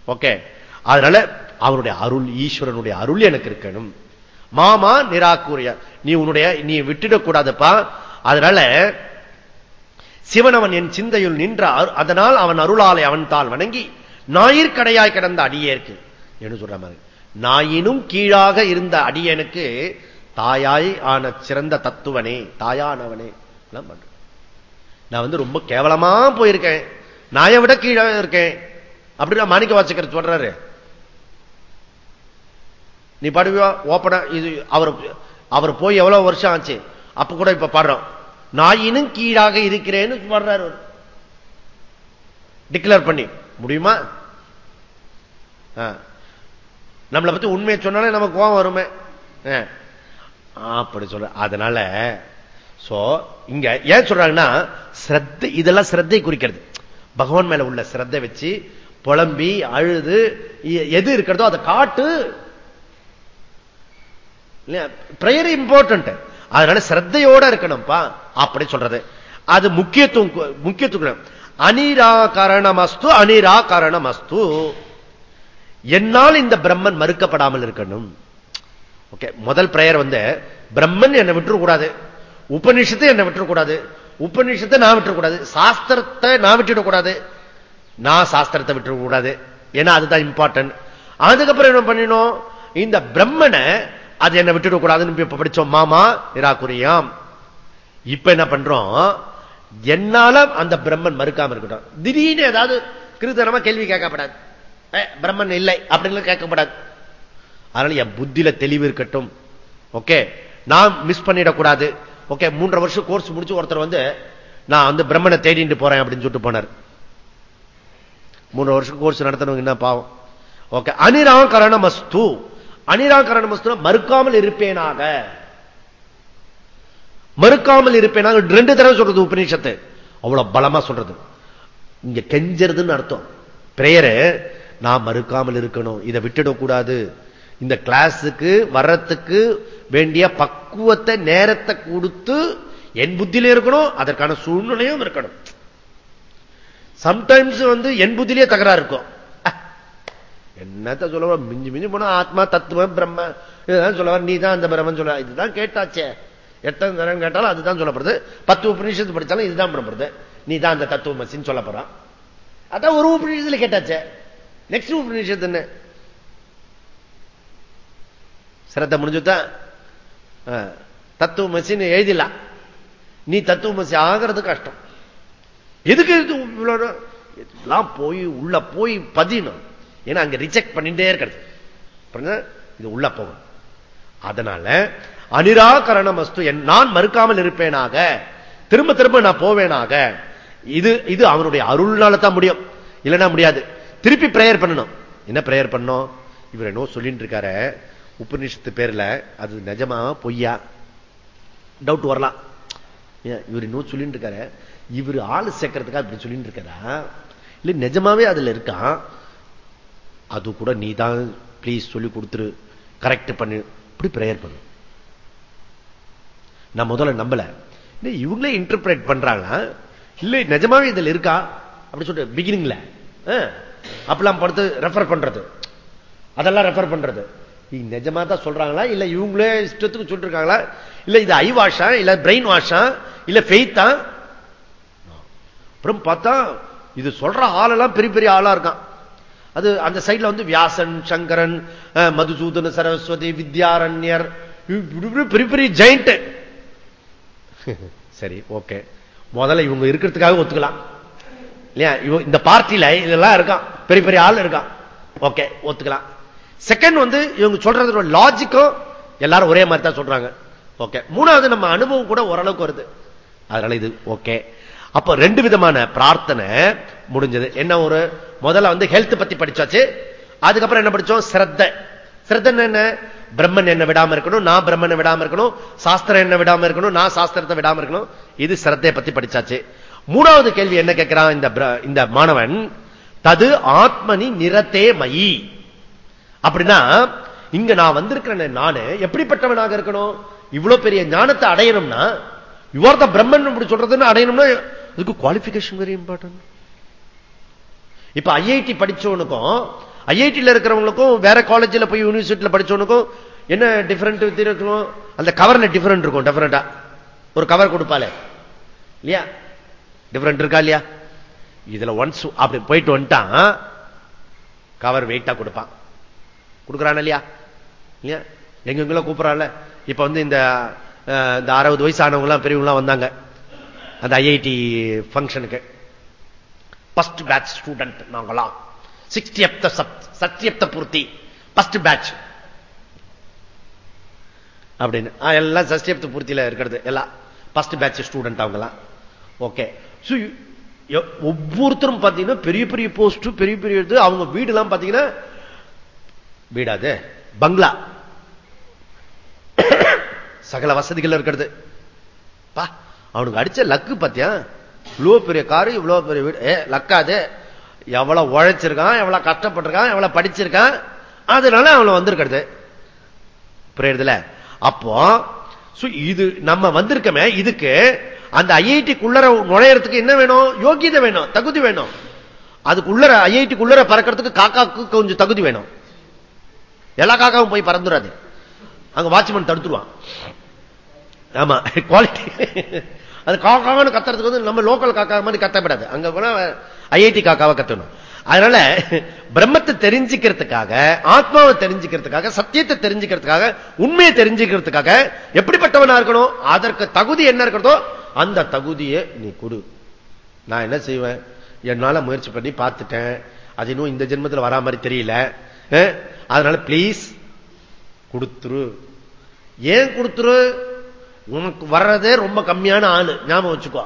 ஓகே. அதனால அவருடைய அருள் ஈஸ்வரனுடைய அருள் எனக்கு இருக்கணும். மாமா நிராகூரிய. நீ உன்னுடைய நீ விட்டுடக்கூடாதுப்பா. அதனால சிவனவன் என் சிந்தையுள் நின்ற அதனால் அவன் அருளாலை அவன் தாள் வணங்கி ஞாயிற்கடையாய் கிடந்த அடியேற்கு. என்று சொல்ற மாதிரி? நாயினும் கீழாக இருந்த அடியனுக்கு தாயாய் ஆன சிறந்த தத்துவனே தாயானவனே. நான் வந்து ரொம்ப கேவலமா போயிருக்கேன். நாயை விட கீழே இருக்கேன். அப்படின்னு மாணிக்க வாசகர் சொல்றாரு. நீ பாடுவியா? ஓப்பனா இது அவர் அவர் போய் எவ்வளவு வருஷம் ஆச்சு? அப்ப கூட இப்ப பாடுறோம். நாயினும் கீழாக இருக்கிறேன்னு பாடுறாரு டிக்ளேர் பண்ணி. முடியுமா? நம்மளை பத்தி உண்மையை சொன்னாலே நமக்கு கோவம் வருமே. அப்படி சொல்ற அதனால சோ இங்க ஏன் சொல்றாங்கன்னா சிரத்தை இதெல்லாம் சிரத்தை குறிக்கிறது. பகவான் மேல உள்ள சிரத்தை வச்சு புலம்பி அழுது எது இருக்கிறதோ அதை காட்டு. பிரேயர் இம்பார்ட்டன்ட் அதனால சிரத்தையோட இருக்கணும்ப்பா அப்படி சொல்றது. அது முக்கியத்துவம் முக்கியத்துவம் அனிராகரணமஸ்து அனிராகரணமஸ்து என்னால் இந்த பிரம்மன் மறுக்கப்படாமல் இருக்கணும். ஓகே முதல் பிரேயர் வந்து பிரம்மன் என்னை விட்டுறக்கூடாது. உபநிஷத்தை என்னை விட்டுறக்கூடாது. உபநிஷத்தை நான் விட்டுறக்கூடாது. சாஸ்திரத்தை நான் விட்டுடக்கூடாது நான் சாஸ்திரத்தை விட்டுறக்கூடாது. ஏன்னா அதுதான் இம்பார்ட்டன்ட் அதுக்கப்புறம் என்ன பண்ணினோம்? இந்த பிரம்மனை அது என்ன விட்டுடக்கூடாதுன்னு இப்ப படிச்சோம். மாமா நிராகுரியாம். இப்ப என்ன பண்றோம்? என்னால அந்த பிரம்மன் மறுக்காம இருக்கட்டும். திடீர்னு ஏதாவது கிருதனமா கேள்வி கேட்கப்படாது. பிரம்மன் இல்லை அப்படின்னு கேட்கப்படாது. அதனால என் புத்தியில தெளிவு இருக்கட்டும். ஓகே? நான் மிஸ் பண்ணிடக்கூடாது. ஓகே? மூன்றரை வருஷம் கோர்ஸ் முடிச்சு ஒருத்தர் வந்து நான் வந்து பிரம்மனை தேடிட்டு போறேன் அப்படின்னு சொல்லிட்டு போனார். மூன்று வருஷம் கோர்ஸ் நடத்தணும் என்ன பாவம்? ஓகே? அனிராகரண மஸ்து அனிராகரண மஸ்து மறுக்காமல் இருப்பேனாக. மறுக்காமல் இருப்பேனாக. ரெண்டு தடவை சொல்றது உபநிஷத்து. அவ்வளவு பலமா சொல்றது. இங்க கெஞ்சறதுன்னு அர்த்தம். பிரேயரு நான் மறுக்காமல் இருக்கணும். இதை விட்டுடக்கூடாது இந்த கிளாஸுக்கு வர்றதுக்கு வேண்டிய பக்குவத்தை நேரத்தை கொடுத்து என் புத்தியில இருக்கணும் அதற்கான சூழ்நிலையும் இருக்கணும். சம்டைம்ஸ் வந்து என் புத்திலேயே தகராறு இருக்கும். என்னத்த சொல்ல மிஞ்சு மிஞ்சு போனா ஆத்மா தத்துவம் பிரம்ம இதுதான் சொல்ல நீ தான் அந்த பிரம்மன் சொல்ல இதுதான் கேட்டாச்சே. எத்தனை தரம் கேட்டாலும் அதுதான் சொல்லப்படுது. பத்து உபநிஷத்து படித்தாலும் இதுதான் பண்ணப்படுது. நீ தான் அந்த தத்துவ மசின்னு சொல்ல போறான். அதான் ஒரு உபநிஷத்துல கேட்டாச்சே. நெக்ஸ்ட் உபநிஷத்து என்ன? சிரத்த முடிஞ்சுதான் தத்துவ மசின்னு எழுதிடலாம் நீ தத்துவ மசி ஆகிறது கஷ்டம். எதுக்கு எல்லாம் போய் உள்ள போய் பதினும் ஏன்னா அங்க ரிஜெக்ட் பண்ணிட்டே இருக்கிறது. இது உள்ள போகும் அதனால அனிராகரணம் வஸ்து நான் மறுக்காமல் இருப்பேனாக. திரும்ப திரும்ப நான் போவேனாக. இது இது அவனுடைய அருள்னால தான் முடியும். இல்லைன்னா முடியாது. திருப்பி பிரேயர் பண்ணணும். என்ன பிரேயர் பண்ணோம் இவர் என்ன சொல்லிட்டு இருக்காரு. உபநிஷத்து பேர்ல அது நிஜமா பொய்யா? டவுட் வரலாம். இவர் இன்னும் சொல்லிட்டு இருக்காரு. இவர் ஆளு சேர்க்கறதுக்காக இப்படி சொல்லிட்டு இருக்காரா? இல்ல நிஜமாவே அதுல இருக்கான் அது கூட நீ தான் பிளீஸ் சொல்லி கொடுத்துரு. கரெக்ட் பண்ணு. இப்படி பிரேயர் பண்ணு. நான் முதல்ல நம்பல. இவங்களே இன்டர்பிரேட் பண்றாங்களா? இல்ல நிஜமாவே இதுல இருக்கா? அப்படி சொல்லிட்டு பிகினிங்ல அப்பெல்லாம் படுத்து ரெஃபர் பண்றது. அதெல்லாம் ரெஃபர் பண்றது. நிஜமா தான் சொல்றாங்களா? இல்ல இவங்களே இஷ்டத்துக்கு சொல்லிட்டு இருக்காங்களா இல்ல இது ஐ வாஷா இல்ல பிரெயின் வாஷா இல்ல ஃபெய்த்தா அப்புறம் பார்த்தா இது சொல்ற ஆளெல்லாம் பெரிய பெரிய ஆளா இருக்கான். அது அந்த சைட்ல வந்து வியாசன் சங்கரன் மதுசூதன சரஸ்வதி வித்யாரண்யர் பெரிய பெரிய ஜெயிண்ட் சரி ஓகே முதல்ல இவங்க இருக்கிறதுக்காக ஒத்துக்கலாம். இல்லையா? இந்த பார்ட்டியில இதெல்லாம் இருக்கான். பெரிய பெரிய ஆள் இருக்கான். ஓகே ஒத்துக்கலாம். செகண்ட் வந்து இவங்க சொல்றது லாஜிக்கும் எல்லாரும் ஒரே மாதிரி தான் சொல்றாங்க. ஓகே மூணாவது நம்ம அனுபவம் கூட ஓரளவுக்கு வருது. அதனால இது ஓகே அப்ப ரெண்டு விதமான பிரார்த்தனை முடிஞ்சது. என்ன ஒரு முதல்ல வந்து ஹெல்த் பத்தி படிச்சாச்சு. அதுக்கப்புறம் என்ன படிச்சோம்? சிரத்த. சிரத்த என்ன? பிரம்மன் என்ன விடாம இருக்கணும் நான் பிரம்மனை விடாம இருக்கணும் சாஸ்திரம் என்ன விடாம இருக்கணும் நான் சாஸ்திரத்தை விடாம இருக்கணும். இது சிரத்தையை பத்தி படிச்சாச்சு. மூணாவது கேள்வி என்ன கேட்கிறான் இந்த இந்த மாணவன் தது ஆத்மனி நிறத்தே மயி. அப்படின்னா இங்க நான் வந்திருக்கிறேன் நானு எப்படிப்பட்டவனாக இருக்கணும்? இவ்வளவு பெரிய ஞானத்தை அடையணும்னா யுவர் த பிரம்மன் அப்படி சொல்றதுன்னு அடையணும்னா அதுக்கு குவாலிபிகேஷன் வெரி இம்பார்ட்டன்ட் இப்ப ஐஐடி படிச்சவனுக்கும் ஐஐடியில் இருக்கிறவங்களுக்கும் வேற காலேஜில் போய் யூனிவர்சிட்டியில் படிச்சவனுக்கும் என்ன டிஃபரெண்ட் இருக்கும்? அந்த கவர்ல டிஃபரெண்ட் இருக்கும் டெஃபரெண்டா ஒரு கவர் கொடுப்பாலே இல்லையா? டிஃபரெண்ட் இருக்கா இல்லையா? இதுல ஒன்ஸ் அப்படி போயிட்டு வந்துட்டான் கவர் வெயிட்டா கொடுப்பான். கொடுக்குறான் இல்லையா? இல்லையா? எங்கெங்கெல்லாம் கூப்பிடறான்ல. இப்ப வந்து இந்த இந்த அறுபது வயசு ஆனவங்களாம் பெரியவங்களாம் வந்தாங்க. அந்த ஐஐடி பங்கனுக்கு ஃபர்ஸ்ட் பேட்ச் ஸ்டூடெண்ட் நாங்களாம் சிக்ஸ்டி சத்தியப்த பூர்த்தி. ஃபர்ஸ்ட் பேட்ச் அப்படின்னு. எல்லாம் சஷ்டியப்த பூர்த்தியில இருக்கிறது. எல்லாம். ஃபர்ஸ்ட் பேட்ச் ஸ்டூடெண்ட் அவங்கலாம். ஓகே ஒவ்வொருத்தரும் பார்த்தீங்கன்னா பெரிய பெரிய போஸ்ட் பெரிய பெரிய இது அவங்க வீடு எல்லாம் பார்த்தீங்கன்னா வீடாது பங்களா. சகல வசதிகள் இருக்கிறது. பா அவனுக்கு அடிச்ச லக்கு பார்த்தியா இவ்வளவு பெரிய காரு இவ்வளவு பெரிய வீடு. ஏ லக்காது. எவ்வளவு உழைச்சிருக்கான் எவ்வளவு கஷ்டப்பட்டிருக்கான் எவ்வளவு படிச்சிருக்கான் அதனால அவன் வந்திருக்கிறது. புரியுதுல அப்போ இது நம்ம வந்திருக்கமே இதுக்கு அந்த ஐஐடிக்குள்ளர நுழையறதுக்கு என்ன வேணும்? யோகியதை வேணும் தகுதி வேணும். அதுக்குள்ளர ஐஐடிக்குள்ளர பறக்கிறதுக்கு காக்காக்கு கொஞ்சம் தகுதி வேணும். எல்லா காக்காவும் போய் பறந்துடாது அங்க வாட்ச்மேன் தடுத்துருவான். ஆமா குவாலிட்டி அது காக்கான்னு கத்துறதுக்கு வந்து நம்ம லோக்கல் காக்கா மாதிரி கத்தப்படாது. அங்க போனா ஐஐடி காக்காவை கத்தணும். அதனால பிரம்மத்தை தெரிஞ்சுக்கிறதுக்காக ஆத்மாவை தெரிஞ்சுக்கிறதுக்காக சத்தியத்தை தெரிஞ்சுக்கிறதுக்காக உண்மையை தெரிஞ்சுக்கிறதுக்காக எப்படிப்பட்டவனா இருக்கணும்? அதற்கு தகுதி என்ன இருக்கிறதோ அந்த தகுதியை நீ கொடு. நான் என்ன செய்வேன்? என்னால முயற்சி பண்ணி பார்த்துட்டேன். அது இன்னும் இந்த ஜென்மத்தில் வரா மாதிரி தெரியல. அதனால பிளீஸ் கொடுத்துரு. ஏன் கொடுத்துரு? உனக்கு வர்றதே ரொம்ப கம்மியான ஆளு. ஞாபகம் வச்சுக்கோ.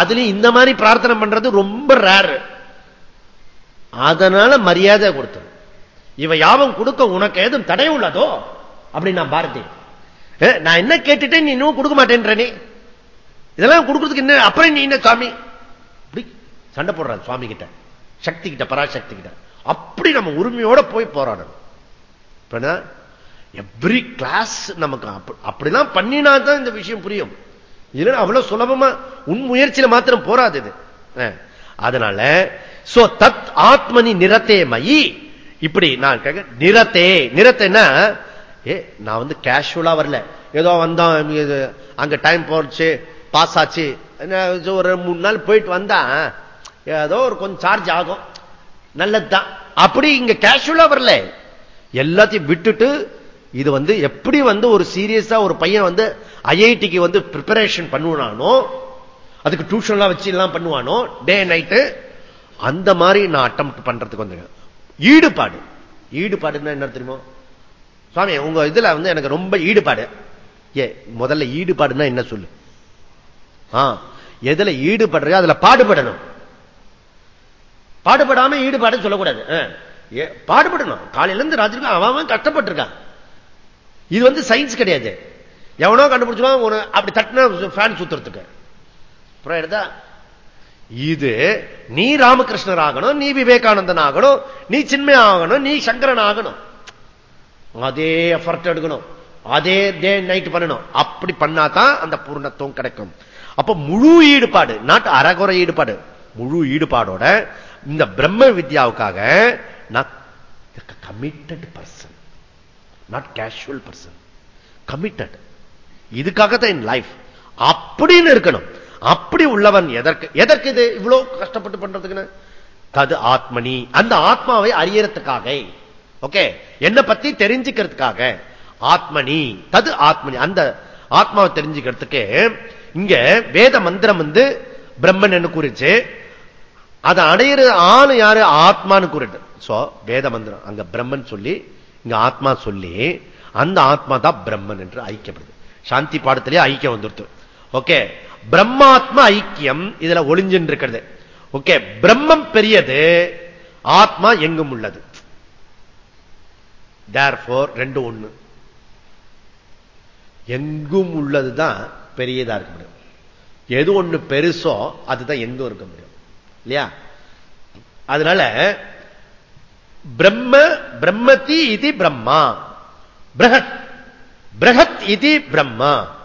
அதுலயும் இந்த மாதிரி பிரார்த்தனை பண்றது ரொம்ப ரேரு அதனால மரியாதை கொடுத்துரு. இவ யாவும் கொடுக்க உனக்கு ஏதும் தடை உள்ளதோ? அப்படின்னு நான் பாரதி. நான் என்ன கேட்டுட்டேன் நீ இன்னும் கொடுக்க மாட்டேன்ற நீ? இதெல்லாம் கொடுக்கறதுக்கு என்ன அப்புறம் நீ என்ன சுவாமி அப்படி சண்டை போடுறாரு சுவாமி கிட்ட. சக்தி கிட்ட பராசக்தி கிட்ட. அப்படி நம்ம உரிமையோட போய் போராடணும். எவ்ரி கிளாஸ் நமக்கு அப்படிலாம் பண்ணினா தான் இந்த விஷயம் புரியும். இல்லைன்னா அவ்வளவு சுலபமா உன் முயற்சியில மாத்திரம் போராது இது. அதனால சோ தத் ஆத்மனி நிறத்தே மயி. இப்படி நான் கேட்க நிறத்தே நிறத்தேன்னா ஏ நான் வந்து கேஷுவலா வரல. ஏதோ வந்தோம் இது அங்க டைம் போச்சு. பாஸ் ஆச்சு ஒரு மூணு நாள் போயிட்டு வந்தா ஏதோ ஒரு கொஞ்சம் சார்ஜ் ஆகும். நல்லதுதான். அப்படி இங்க கேஷுவலா வரல. எல்லாத்தையும் விட்டுட்டு இது வந்து எப்படி வந்து ஒரு சீரியஸா ஒரு பையன் வந்து ஐஐடிக்கு வந்து ப்ரிப்பரேஷன் பண்ணுவானோ அதுக்கு டியூஷன்லாம் வச்சு எல்லாம் பண்ணுவானோ டே நைட்டு அந்த மாதிரி நான் அட்டம் பண்றதுக்கு வந்து ஈடுபாடு. ஈடுபாடுன்னா என்ன தெரியுமோ? சுவாமி உங்க இதுல வந்து எனக்கு ரொம்ப ஈடுபாடு. ஏ முதல்ல ஈடுபாடுன்னா என்ன சொல்லு? எதுல ஈடுபடுறியோ அதுல பாடுபடணும். பாடுபடாம ஈடுபாடு சொல்லக்கூடாது. ஏ, பாடுபடணும். காலையில இருந்து ராத்திரி அவன் அவன் கஷ்டப்பட்டிருக்கான். இது வந்து சயின்ஸ் கிடையாது. எவனோ கண்டுபிடிச்சிருவான் உன அப்படி தட்டினா ஃபேன் சுத்துறதுக்கு. அப்புறம் எடுத்தா இது நீ ராமகிருஷ்ணர் ஆகணும் நீ விவேகானந்தன் ஆகணும் நீ சின்மய ஆகணும் நீ சங்கரன் ஆகணும். அதே எஃபர்ட் எடுக்கணும். அதே டே நைட் பண்ணணும். அப்படி பண்ணாதான் அந்த பூர்ணத்துவம் கிடைக்கும். அப்ப முழு ஈடுபாடு நாட்டு அறகுறை ஈடுபாடு முழு ஈடுபாடோட இந்த பிரம்ம வித்யாவுக்காக நான் committed person not casual person committed இதுக்காக தான் என் லைஃப் அப்படின்னு இருக்கணும். அப்படி உள்ளவன் எதற்கு எதற்கு இது இவ்வளவு கஷ்டப்பட்டு பண்றதுக்குன்னு? தது ஆத்மனி. அந்த ஆத்மாவை அறியறதுக்காக. ஓகே என்ன பத்தி தெரிஞ்சுக்கிறதுக்காக. ஆத்மனி. தது ஆத்மனி. அந்த ஆத்மாவை தெரிஞ்சுக்கிறதுக்கு இங்க வேத மந்திரம் வந்து பிரம்மன் என்ன கூறிச்சு. அதை அடையிற ஆளு யாரு? ஆத்மான்னு கூறிட்டு. சோ வேத மந்திரம். அங்க பிரம்மன் சொல்லி இங்க ஆத்மா சொல்லி அந்த ஆத்மா தான் பிரம்மன் என்று ஐக்கியப்படுது. சாந்தி பாடத்திலே ஐக்கியம் வந்துருத்து ஓகே பிரம்மாத்மா ஐக்கியம் இதுல ஒளிஞ்சின் இருக்கிறது ஓகே பிரம்மம் பெரியது ஆத்மா எங்கும் உள்ளது. தேர்ஃபோர் ரெண்டு ஒண்ணு. எங்கும் உள்ளதுதான் பெரியதா இருக்க முடியும். எது ஒண்ணு பெருசோ அதுதான் எங்கும் இருக்க முடியும். இல்லையா? அதனால பிரம்ம பிரம்மதி இது பிரம்மா. பிரகத் பிரகத் இது பிரம்மா.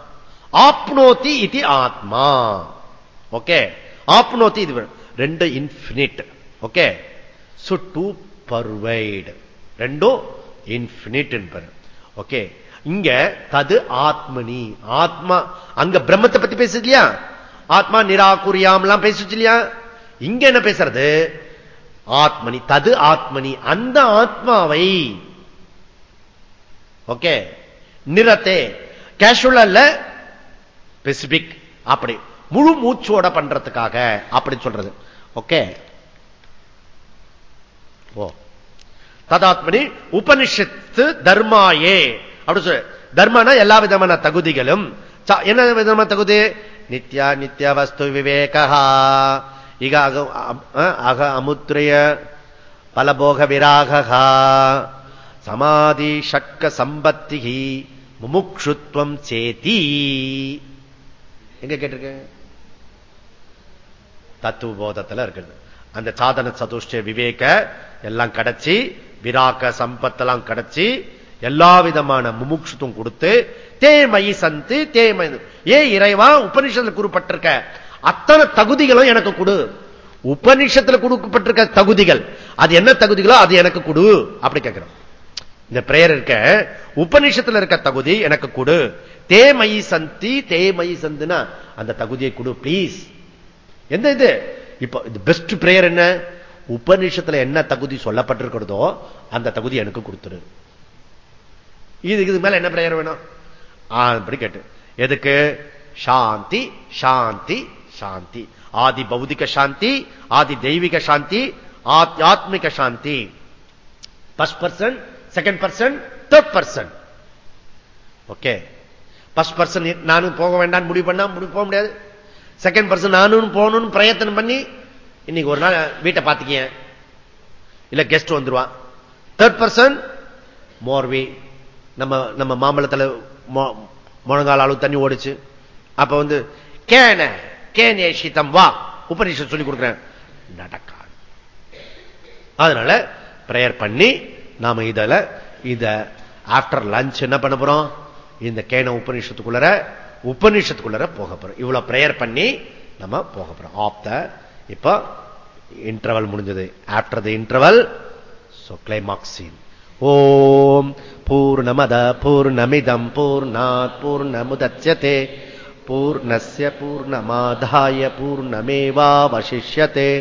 ஆப்னோதி இது ஆத்மா. ஓகே? ஆப்னோதி இது ரெண்டு infinite okay? So to provide ரெண்டும் இன்பினிட் என்பது ஓகே? இங்க தது ஆத்மனி. ஆத்மா அங்க பிரம்மத்தை பத்தி பேசுது இல்லையா? ஆத்மா நிராகுரியாமலாம் பேசுச்சு இல்லையா? இங்க என்ன பேசுறது? ஆத்மனி தது ஆத்மனி. அந்த ஆத்மாவை ஓகே நிறத்தே கேஷுவல் அல்ல பெசிபிக் அப்படி முழு மூச்சோட பண்றதுக்காக அப்படி சொல்றது. ஓகே. ஓ. ததாத்மனி உபனிஷத்து தர்மாயே. அப்படி சொல்ற தர்மனா எல்லா விதமான தகுதிகளும். என்ன விதமான தகுதி? நித்யா நித்ய வஸ்து விவேகா இக அக அ- அக அமுத்ரய பலபோக விராகா சமாதி ஷட்க சம்பத்தி முமுக்ஷுத்வம் சேதி. எங்க கேட்டிருக்க? தத்துவ போதத்துல இருக்குது. அந்த சாதன சதுஷ்ட விவேக எல்லாம் கிடைச்சி விராக சம்பத்தெல்லாம் கிடைச்சி எல்லா விதமான முமுட்சுத்தும் கொடுத்து தேமயி சந்து தேமயி ஏ இறைவா உபனிஷத்துல கூறப்பட்டிருக்க? அத்தனை தகுதிகளும் எனக்கு கொடு. உபனிஷத்துல கொடுக்கப்பட்டிருக்க தகுதிகள். அது என்ன தகுதிகளோ அது எனக்கு கொடு. அப்படி கேட்கிறோம். இந்த பிரேயர் இருக்க உபனிஷத்துல இருக்க தகுதி எனக்கு கொடு. தேமயி சந்தி தேமயி சந்துனா அந்த தகுதியை கொடு ப்ளீஸ் எந்த இது? இப்போ இது பெஸ்ட் பிரேயர் என்ன? உபநிஷத்துல என்ன தகுதி சொல்லப்பட்டிருக்கிறதோ அந்த தகுதி எனக்கு கொடுத்துரு. இது இதுக்கு மேல என்ன பிரேயர் வேணும்? ஆ, அப்படி கேட்டு. எதுக்கு? சாந்தி சாந்தி சாந்தி. ஆதி பௌதிக சாந்தி ஆதி தெய்வீக சாந்தி ஆத்- ஆத்மிக சாந்தி. First person second person third person okay first person நானும் போக வேண்டாம்னு முடிவு பண்ணா முடிவு போக முடியாது. செகண்ட் பர்சன் நானும் போகணும்னு பிரயத்தனம் பண்ணி இன்னைக்கு ஒரு நாள் வீட்டை பார்த்துக்கிய இல்ல கெஸ்ட் வந்துருவான் தேர்ட் பர்சன் மோர்வி. நம்ம நம்ம மாம்பழத்துல மொ- முழங்கால் அளவு தண்ணி ஓடிச்சு. அப்ப வந்து கேன கேனே ஏஷிதம் வா உபநிஷம் சொல்லி கொடுக்குறேன். நடக்காது. அதனால பிரேயர் பண்ணி நாம இதில் இத ஆஃப்டர் லஞ்ச் என்ன பண்ண போறோம்? இந்த கேன உபநிஷத்துக்குள்ளர உபநிஷத்துக்குள்ளர போக போறோம். இவ்வளவு பிரேயர் பண்ணி நம்ம போக போறோம். ஆப்த இப்ப இன்டர்வல் முடிஞ்சது. After the interval so climax scene ஓம் பூர்ணமத பூர்ணமிதம் பூர்ணாத் பூர்ணமுதட்சதே பூர்ணஸ்ய பூர்ணமாதாய பூர்ணமேவாவசிஷ்யதே.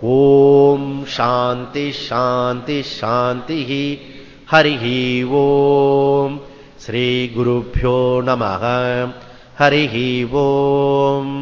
ஓம் சாந்தி சாந்தி சாந்தி ஹரி ஓம். ஸ்ரீ குருभ्यो நம ஹரி ஓம்.